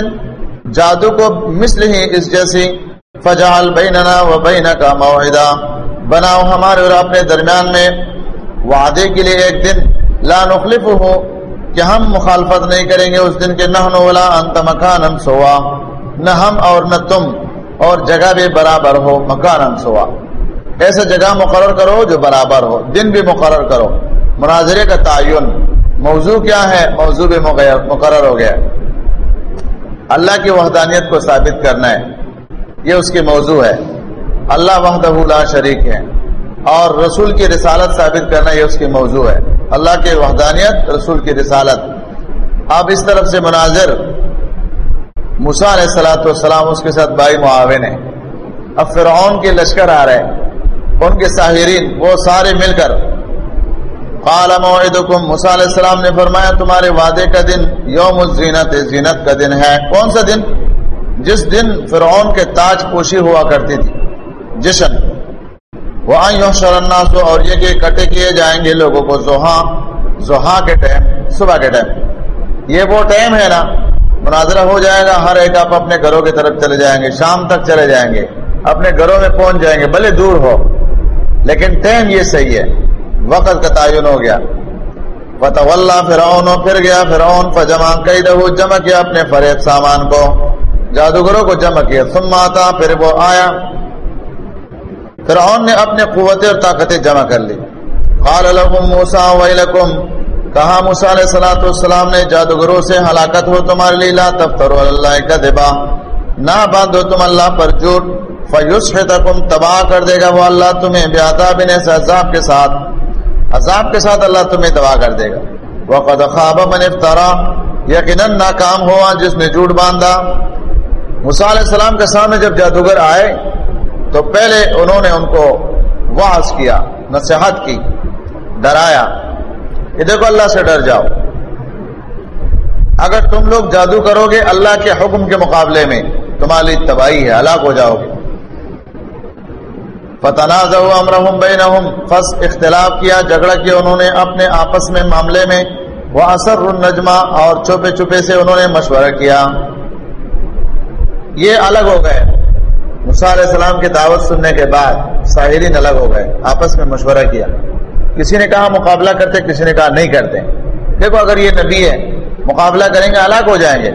جادو کو مثل ہی اس جیسی فجال بیننا و بین کا معاہدہ بناؤ ہمارے اور اپنے درمیان میں وعدے کے لیے ایک دن لا نخلف ہو کہ ہم مخالفت نہیں کریں گے اس دن کے نہ ولا انت مکان سوا نہ ہم اور نہ تم اور جگہ بھی برابر ہو مکان سوا ایسا جگہ مقرر کرو جو برابر ہو دن بھی مقرر کرو مناظرے کا تعین موضوع کیا ہے؟ موضوع بھی مقرر ہو گیا۔ اللہ کی وحدانیت کو ثابت کرنا ہے۔ یہ اس کی موضوع ہے۔ اللہ وحدہ لا شریک ہے۔ اور رسول کی رسالت ثابت کرنا یہ اس کی موضوع ہے۔ اللہ کی وحدانیت، رسول کی رسالت۔ اب اس طرف سے مناظر۔ مسا علیہ السلاۃ والسلام اس کے ساتھ بائی معاون ہے اب فرعون کے لشکر آ رہے ہیں۔ ان کے ساحرین، وہ سارے مل کر قال موعدکم، موسیٰ علیہ السلام نے فرمایا، تمہارے وعدے کا دن یوم الزینت، زینت کا دن ہے۔ کون سا دن؟ جس دن فرعون کے تاج پوشی ہوا کرتی تھی، جشن۔ وہ شرناس اور یہ کہ کٹے کیے جائیں گے لوگوں کو زہاں زہاں کے ٹائم، صبح کے ٹائم۔ یہ وہ ٹائم ہے نا، مناظرہ ہو جائے گا، ہر ایک آپ اپنے گھروں کی طرف چلے جائیں گے، شام تک چلے جائیں گے، اپنے گھروں میں پہنچ جائیں گے، بھلے دور ہو۔ لیکن ٹائم یہ صحیح ہے۔ وقت کا تعین ہو گیا۔ فتح اللہ فرعون، پھر گیا فرعون، فجمع کئی دہو جمع کیا اپنے فریب سامان کو، جادوگروں کو جمع کیا۔ ثم آتا، پھر وہ آیا۔ فرعون نے اپنے قوتیں اور طاقتیں جمع کر لی۔ قال لهم موسى ويلكم کہا موسیٰ علیہ الصلوۃ والسلام نے، جادوگروں سے ہلاکت ہو تمہارے لیے، لا تفتروا علی اللہ کذبا۔ نہ باندھو تم اللہ پر جھوٹ۔ فیسحتکم تباہ کر دے گا وہ اللہ تمہیں بعذاب عذاب کے ساتھ۔ عذاب کے ساتھ اللہ تمہیں تباہ کر دے گا۔ وقد خاب من افترا یقینا ناکام ہوا جس نے جھوٹ باندھا۔ موسیٰ علیہ السلام کے سامنے جب جادوگر آئے، تو پہلے انہوں نے ان کو واض کیا، نصیحت کی، ڈرایا۔ کہ دیکھو اللہ سے ڈر جاؤ۔ اگر تم لوگ جادو کرو گے اللہ کے حکم کے مقابلے میں تمہاری تباہی ہے، ہلاک ہو جاؤ گے۔ فتناز امرحم بینہم فس اختلاف کیا، جھگڑا کیا انہوں نے اپنے آپس میں معاملے میں وہ اثر النجمہ اور چھپے چھپے سے انہوں نے مشورہ کیا۔ یہ الگ ہو گئے۔ موسیٰ علیہ السلام کی دعوت سننے کے بعد ساحرین الگ ہو گئے، آپس میں مشورہ کیا۔ کسی نے کہا مقابلہ کرتے، کسی نے کہا نہیں کرتے۔ دیکھو اگر یہ نبی ہے، مقابلہ کریں گے ہلاک ہو جائیں گے۔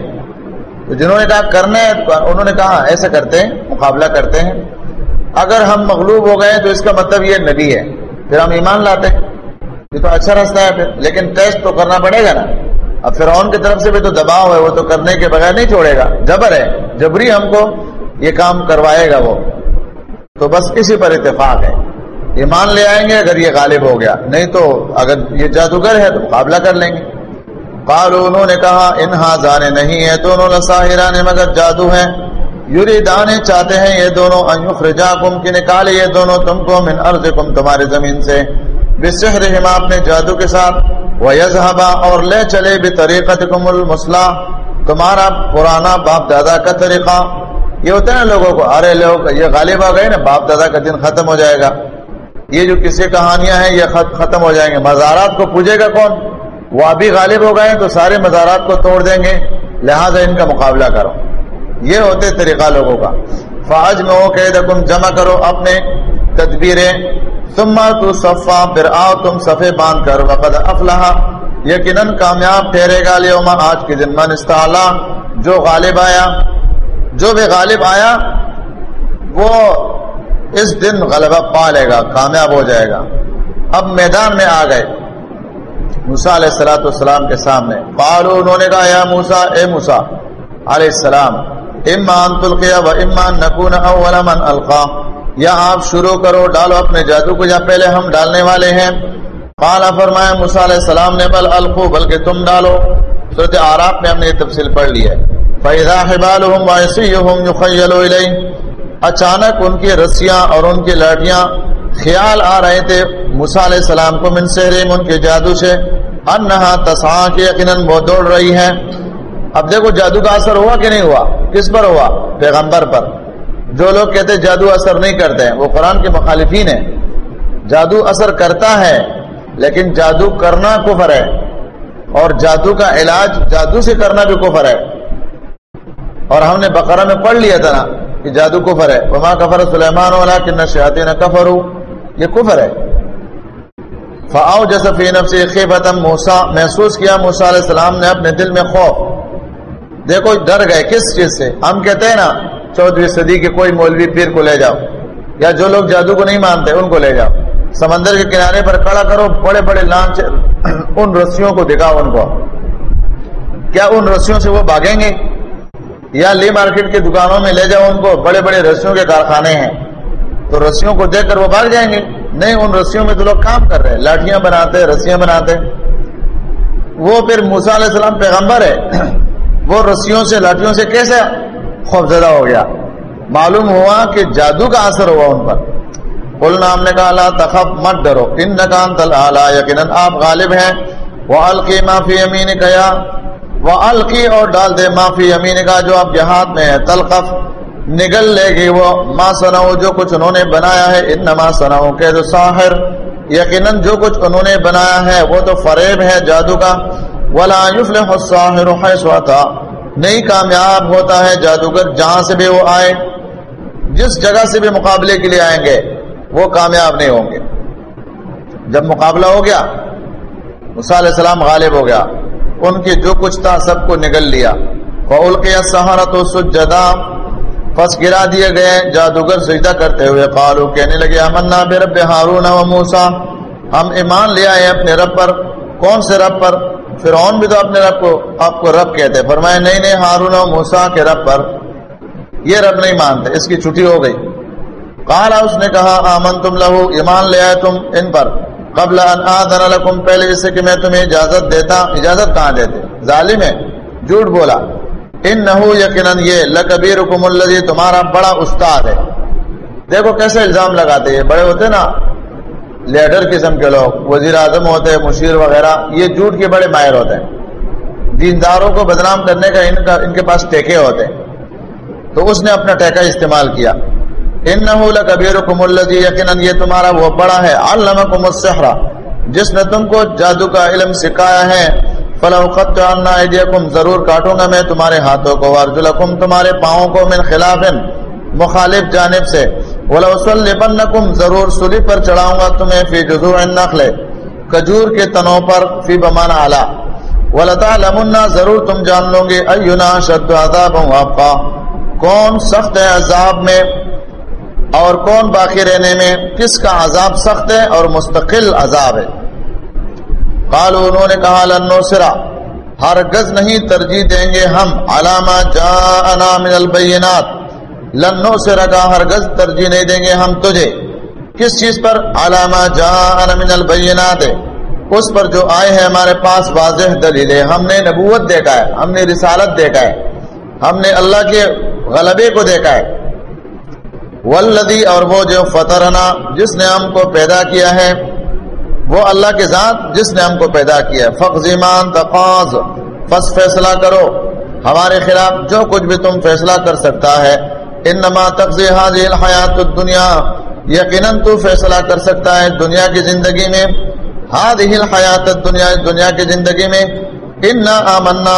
تو جنہوں نے کہا کرنا ہے، انہوں نے کہا ایسا کرتے ہیں، مقابلہ کرتے ہیں۔ اگر ہم مغلوب ہو گئے تو اس کا مطلب یہ نبی ہے، پھر ہم ایمان لاتے۔ یہ تو اچھا راستہ ہے پھر، لیکن ٹیسٹ تو کرنا پڑے گا نا۔ اب فرعون کی طرف سے بھی تو دباؤ ہے، وہ تو کرنے کے بغیر نہیں چھوڑے گا۔ جبر ہے، جبری ہم کو یہ کام کروائے گا وہ۔ تو بس اسی پر اتفاق ہے۔ ایمان لے آئیں گے اگر یہ غالب ہو گیا۔ نہیں تو اگر یہ جادوگر ہے تو مقابلہ کر لیں گے۔ قالو انہوں نے کہا انہا جانے نہیں ہے دونوں لساہران مگر جادو ہیں۔ یوری دانے چاہتے ہیں یہ دونوں انخرجاکم کی نکالے یہ دونوں تم کو من ارضکم تمہاری زمین سے۔ بسحرہم اپنے جادو کے ساتھ۔ ویذهبا اور لے چلے بطریقتکم المصلح تمہارا پرانا باپ دادا کا طریقہ۔ یہ ہوتا ہے نا لوگوں کو، ارے لوگ، یہ غالب آ گئے نا، باپ دادا کا دن ختم ہو جائے گا۔ یہ جو کسی کہانیاں ہیں، یہ ختم ہو جائیں گے۔ مزارات کو پوجے گا کون؟ وہ ابھی غالب ہو گئے تو سارے مزارات کو توڑ دیں گے۔ لہٰذا ان کا مقابلہ کرو۔ یہ ہوتے طریقہ لوگوں کا۔ فاج میں ہو کہ جمع کرو اپنے تدبیریں۔ ثم تو صفا، پھر آؤ تم صفے باندھ کر۔ وقد افلاح یقیناً کامیاب ٹھہرے گا لیوما آج کے دن۔ من استعلا، جو غالب آیا، جو بھی غالب آیا، وہ اس دن غلبہ پا لے گا، کامیاب ہو جائے گا۔ اب میدان میں آ گئے۔ موسا علیہ السلاۃ والسلام کے سامنے۔ قالو انہوں نے کہا، یا موسا اے موسا علیہ السلام امان تلقیا و امان نکون اول من القا یا آپ شروع کرو، ڈالو اپنے جادو کو یا پہلے ہم ڈالنے والے ہیں۔ قالا فرمایا موسا علیہ السلام نے، بل القو بلکہ تم ڈالو۔ صورت آراف میں ہم نے یہ تفصیل پڑھ لی ہے۔ فیضا حبالهم وایسیهم یخیل الیہ اچانک ان کی رسیاں اور ان کی لاٹیاں خیال آ رہے تھے۔ موسا علیہ السلام کو من سحرم ان کے جادو سے، انہا تسعا کہ یقیناً وہ دوڑ رہی ہے اب دیکھو جادو کا اثر ہوا کہ نہیں ہوا؟ کس پر ہوا؟ پیغمبر پر۔ جو لوگ کہتے جادو اثر نہیں کرتے ہیں، وہ قرآن کے مخالفین ہیں۔ جادو اثر کرتا ہے، لیکن جادو کرنا کفر ہے۔ اور جادو کا علاج جادو سے کرنا بھی کفر ہے۔ اور ہم نے بقرہ میں پڑھ لیا تھا نا کہ جادو کفر ہے۔ وما کفر سلیمان والا کہ شہاتی نہ کفر یہ کفر ہے۔ فاؤ جسفی نفسی خیبتم موسا محسوس کیا موسا علیہ السلام نے اپنے دل میں خوف۔ دیکھو، ڈر گئے، کس چیز سے؟ ہم کہتے ہیں نا چودہویں صدی کے کوئی مولوی پیر کو لے جاؤ، یا جو لوگ جادو کو نہیں مانتے، ان کو لے جاؤ۔ سمندر کے کنارے پر کھڑا کرو، بڑے بڑے لانچ <clears throat> ان رسیوں کو دکھاؤ، ان کو۔ کیا ان رسیوں سے وہ بھاگیں گے؟ یا لی مارکیٹ کی دکانوں میں لے جاؤ، ان کو۔ بڑے بڑے رسیوں کے کارخانے ہیں۔ تو رسیوں کو دیکھ کر وہ بھاگ جائیں گے۔ نہیں، ان رسیوں میں تو لوگ کام کر رہے ہیں لاٹیاں بناتے، رسیاں بناتے۔ وہ پھر موسا علیہ السلام پیغمبر ہے۔ <clears throat> وہ رسیوں سے لاٹیوں سے کیسے خوفزدہ ہو گیا؟ معلوم ہوا کہ جادو کا اثر ہوا ان پر۔ کل نام نے کہا، لا تخف، مت ڈرو۔ ان نکان تل یقیناً آپ غالب ہیں۔ وہ القی معافی امین کیا وہ القی اور ڈال دے معافی امین کا جو آپ کے ہاتھ میں ہے تلقف، نگل لے گی وہ۔ ماں سناؤ جو کچھ انہوں نے بنایا ہے۔ ان نما سناؤ کے جو ساحر، یقیناً جو کچھ انہوں نے بنایا ہے، وہ تو فریب ہے جادو کا۔ ولا يفلح الساحر حيث اتى نہیں کامیاب ہوتا ہے جادوگر جہاں سے بھی وہ آئے، جس جگہ سے بھی مقابلے کے لیے آئیں گے، وہ کامیاب نہیں ہوں گے۔ جب مقابلہ ہو گیا علیہ السلام غالب ہو گیا، ان کی جو کچھ تھا سب کو نگل لیا۔ فول کے سہارا تو سجدا۔ پس گرا دیے گئے جادوگر سجدہ کرتے ہوئے قالو کہنے لگے امنا بے رب ہارون و موسا ہم ایمان لے آئے اپنے رب پر۔ کون سے رب پر؟ فرعون بھی تو اپنے رب کو آپ کو رب کہتے فرمائے نہیں نہیں، ہارون و موسا کے رب پر یہ رب نہیں مانتے، اس کی چھٹی ہو گئی۔ کالا اس نے کہا آمن تم لہو، ایمان لے آئے تم ان پر۔ قبل ان آدن لکم، پہلے اس سے کہ میں تمہیں اجازت دیتا، اجازت کہاں دیتے؟ ظالم ہے، جھوٹ بولا۔ ان نہ یقیناً یہ لکبیر حکم اللہ تمہارا بڑا استاد ہے۔ دیکھو کیسے الزام لگاتے ہیں، بڑے ہوتے نا لیڈر قسم کے لوگ وزیر اعظم ہوتے ہیں، مشیر وغیرہ، یہ جھوٹ کے بڑے ماہر ہوتے ہیں۔ دینداروں کو بدنام کرنے کا، ان کا، ان کے پاس ٹیکے ہوتے ہیں۔ تو اس نے اپنا ٹیکا استعمال کیا۔ ان نہ کبیر حکم یقیناً یہ تمہارا وہ بڑا ہے علامہ السحرا جس نے تم کو جادو کا علم سکھایا ہے فلاحت ضرور کاٹوں گا میں تمہارے ہاتھوں کو ورجلکم تمہارے پاؤں کو من خلاف۔ مخالف جانب سے۔ وَلَوْسَلِّبَنَّكُمْ ضرور سلی پر چڑھاؤں گا تمہیں فی جذوع النخل کجور کے تنوں پر، فی بمان اعلی۔ ولطالمنا ضرور تم جان لو گے، اینا شد عذاب آپ کون سخت ہے عذاب میں اور کون باقی رہنے میں؟ کس کا عذاب سخت ہے اور مستقل عذاب ہے؟ قالو انہوں نے کہا لنو سرا ہرگز نہیں ترجیح دیں گے ہم علامہ جاءنا من البینات۔ لنو سرا کا ہرگز ترجیح نہیں دیں گے ہم تجھے۔ کس چیز پر؟ علامہ جاءنا من البینات اس پر جو آئے ہیں ہمارے پاس واضح دلیل ہے ہم نے نبوت دیکھا ہے، ہم نے رسالت دیکھا ہے، ہم نے اللہ کے غلبے کو دیکھا ہے۔ والذی اور وہ جو فطرنا، جس نے ہم کو پیدا کیا ہے، وہ اللہ کے ذات جس نے ہم کو پیدا کیا فخمان تقاض فس فیصلہ کرو۔ ہمارے خلاف جو کچھ بھی تم فیصلہ کر سکتا ہے انما تقض حاضر الحیات الدنیا. یقیناً تو فیصلہ کر سکتا ہے دنیا کی زندگی میں. هذه الحیات الدنیا، دنیا کی زندگی میں. انا آمنا.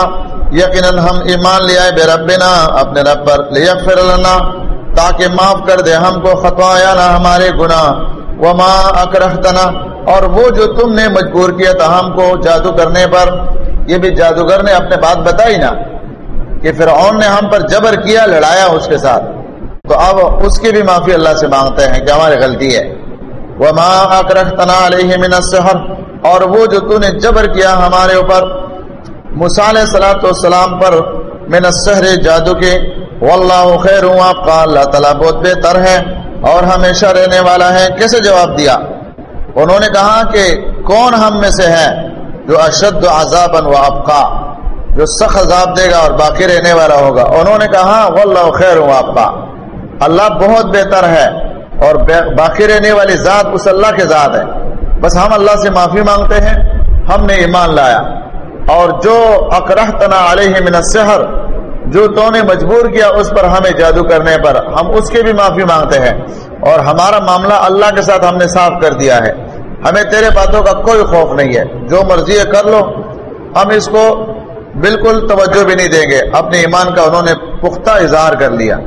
یقیناً ہم ایمان لے آئے بے ربنا، اپنے رب پر. لیغفر لنا، تاکہ معاف کر دے ہم کو خطایا نہ ہمارے گناہ. وما اکرہتنا، اور وہ جو تم نے مجبور کیا تھا ہم کو جادو کرنے پر. یہ بھی جادوگر نے اپنے بات بتائی نا. کہ فرعون نے ہم پر جبر کیا، لڑایا اس کے ساتھ۔ تو اب اس کی بھی معافی اللہ سے مانگتے ہیں کہ ہماری غلطی ہے۔ وہ ماں اکرختنا علیہ من السحر۔ اور وہ جو تو نے جبر کیا ہمارے اوپر مثال سلاۃ والسلام پر من السحر جادو کے واللہ خیر ہوں آپ کا اللہ تعالیٰ بہت بہتر ہے اور ہمیشہ رہنے والا ہے۔ کیسے جواب دیا؟ انہوں نے کہا کہ کون ہم میں سے ہے جو اشد عذاب و ابقا جو سخت عذاب دے گا اور باقی رہنے والا ہوگا۔ انہوں نے کہا، واللہ خیر ہوں آپ کا اللہ بہت بہتر ہے اور باقی رہنے والی ذات اس اللہ کے ذات ہے۔ بس ہم اللہ سے معافی مانگتے ہیں۔ ہم نے ایمان لایا۔ اور جو اکرہ تنا علیہ من السحر، جو تو نے مجبور کیا اس پر ہمیں جادو کرنے پر، ہم اس کی بھی معافی مانگتے ہیں۔ اور ہمارا معاملہ اللہ کے ساتھ ہم نے صاف کر دیا ہے۔ ہمیں تیرے باتوں کا کوئی خوف نہیں ہے۔ جو مرضی ہے کر لو۔ ہم اس کو بالکل توجہ بھی نہیں دیں گے۔ اپنے ایمان کا انہوں نے پختہ اظہار کر لیا۔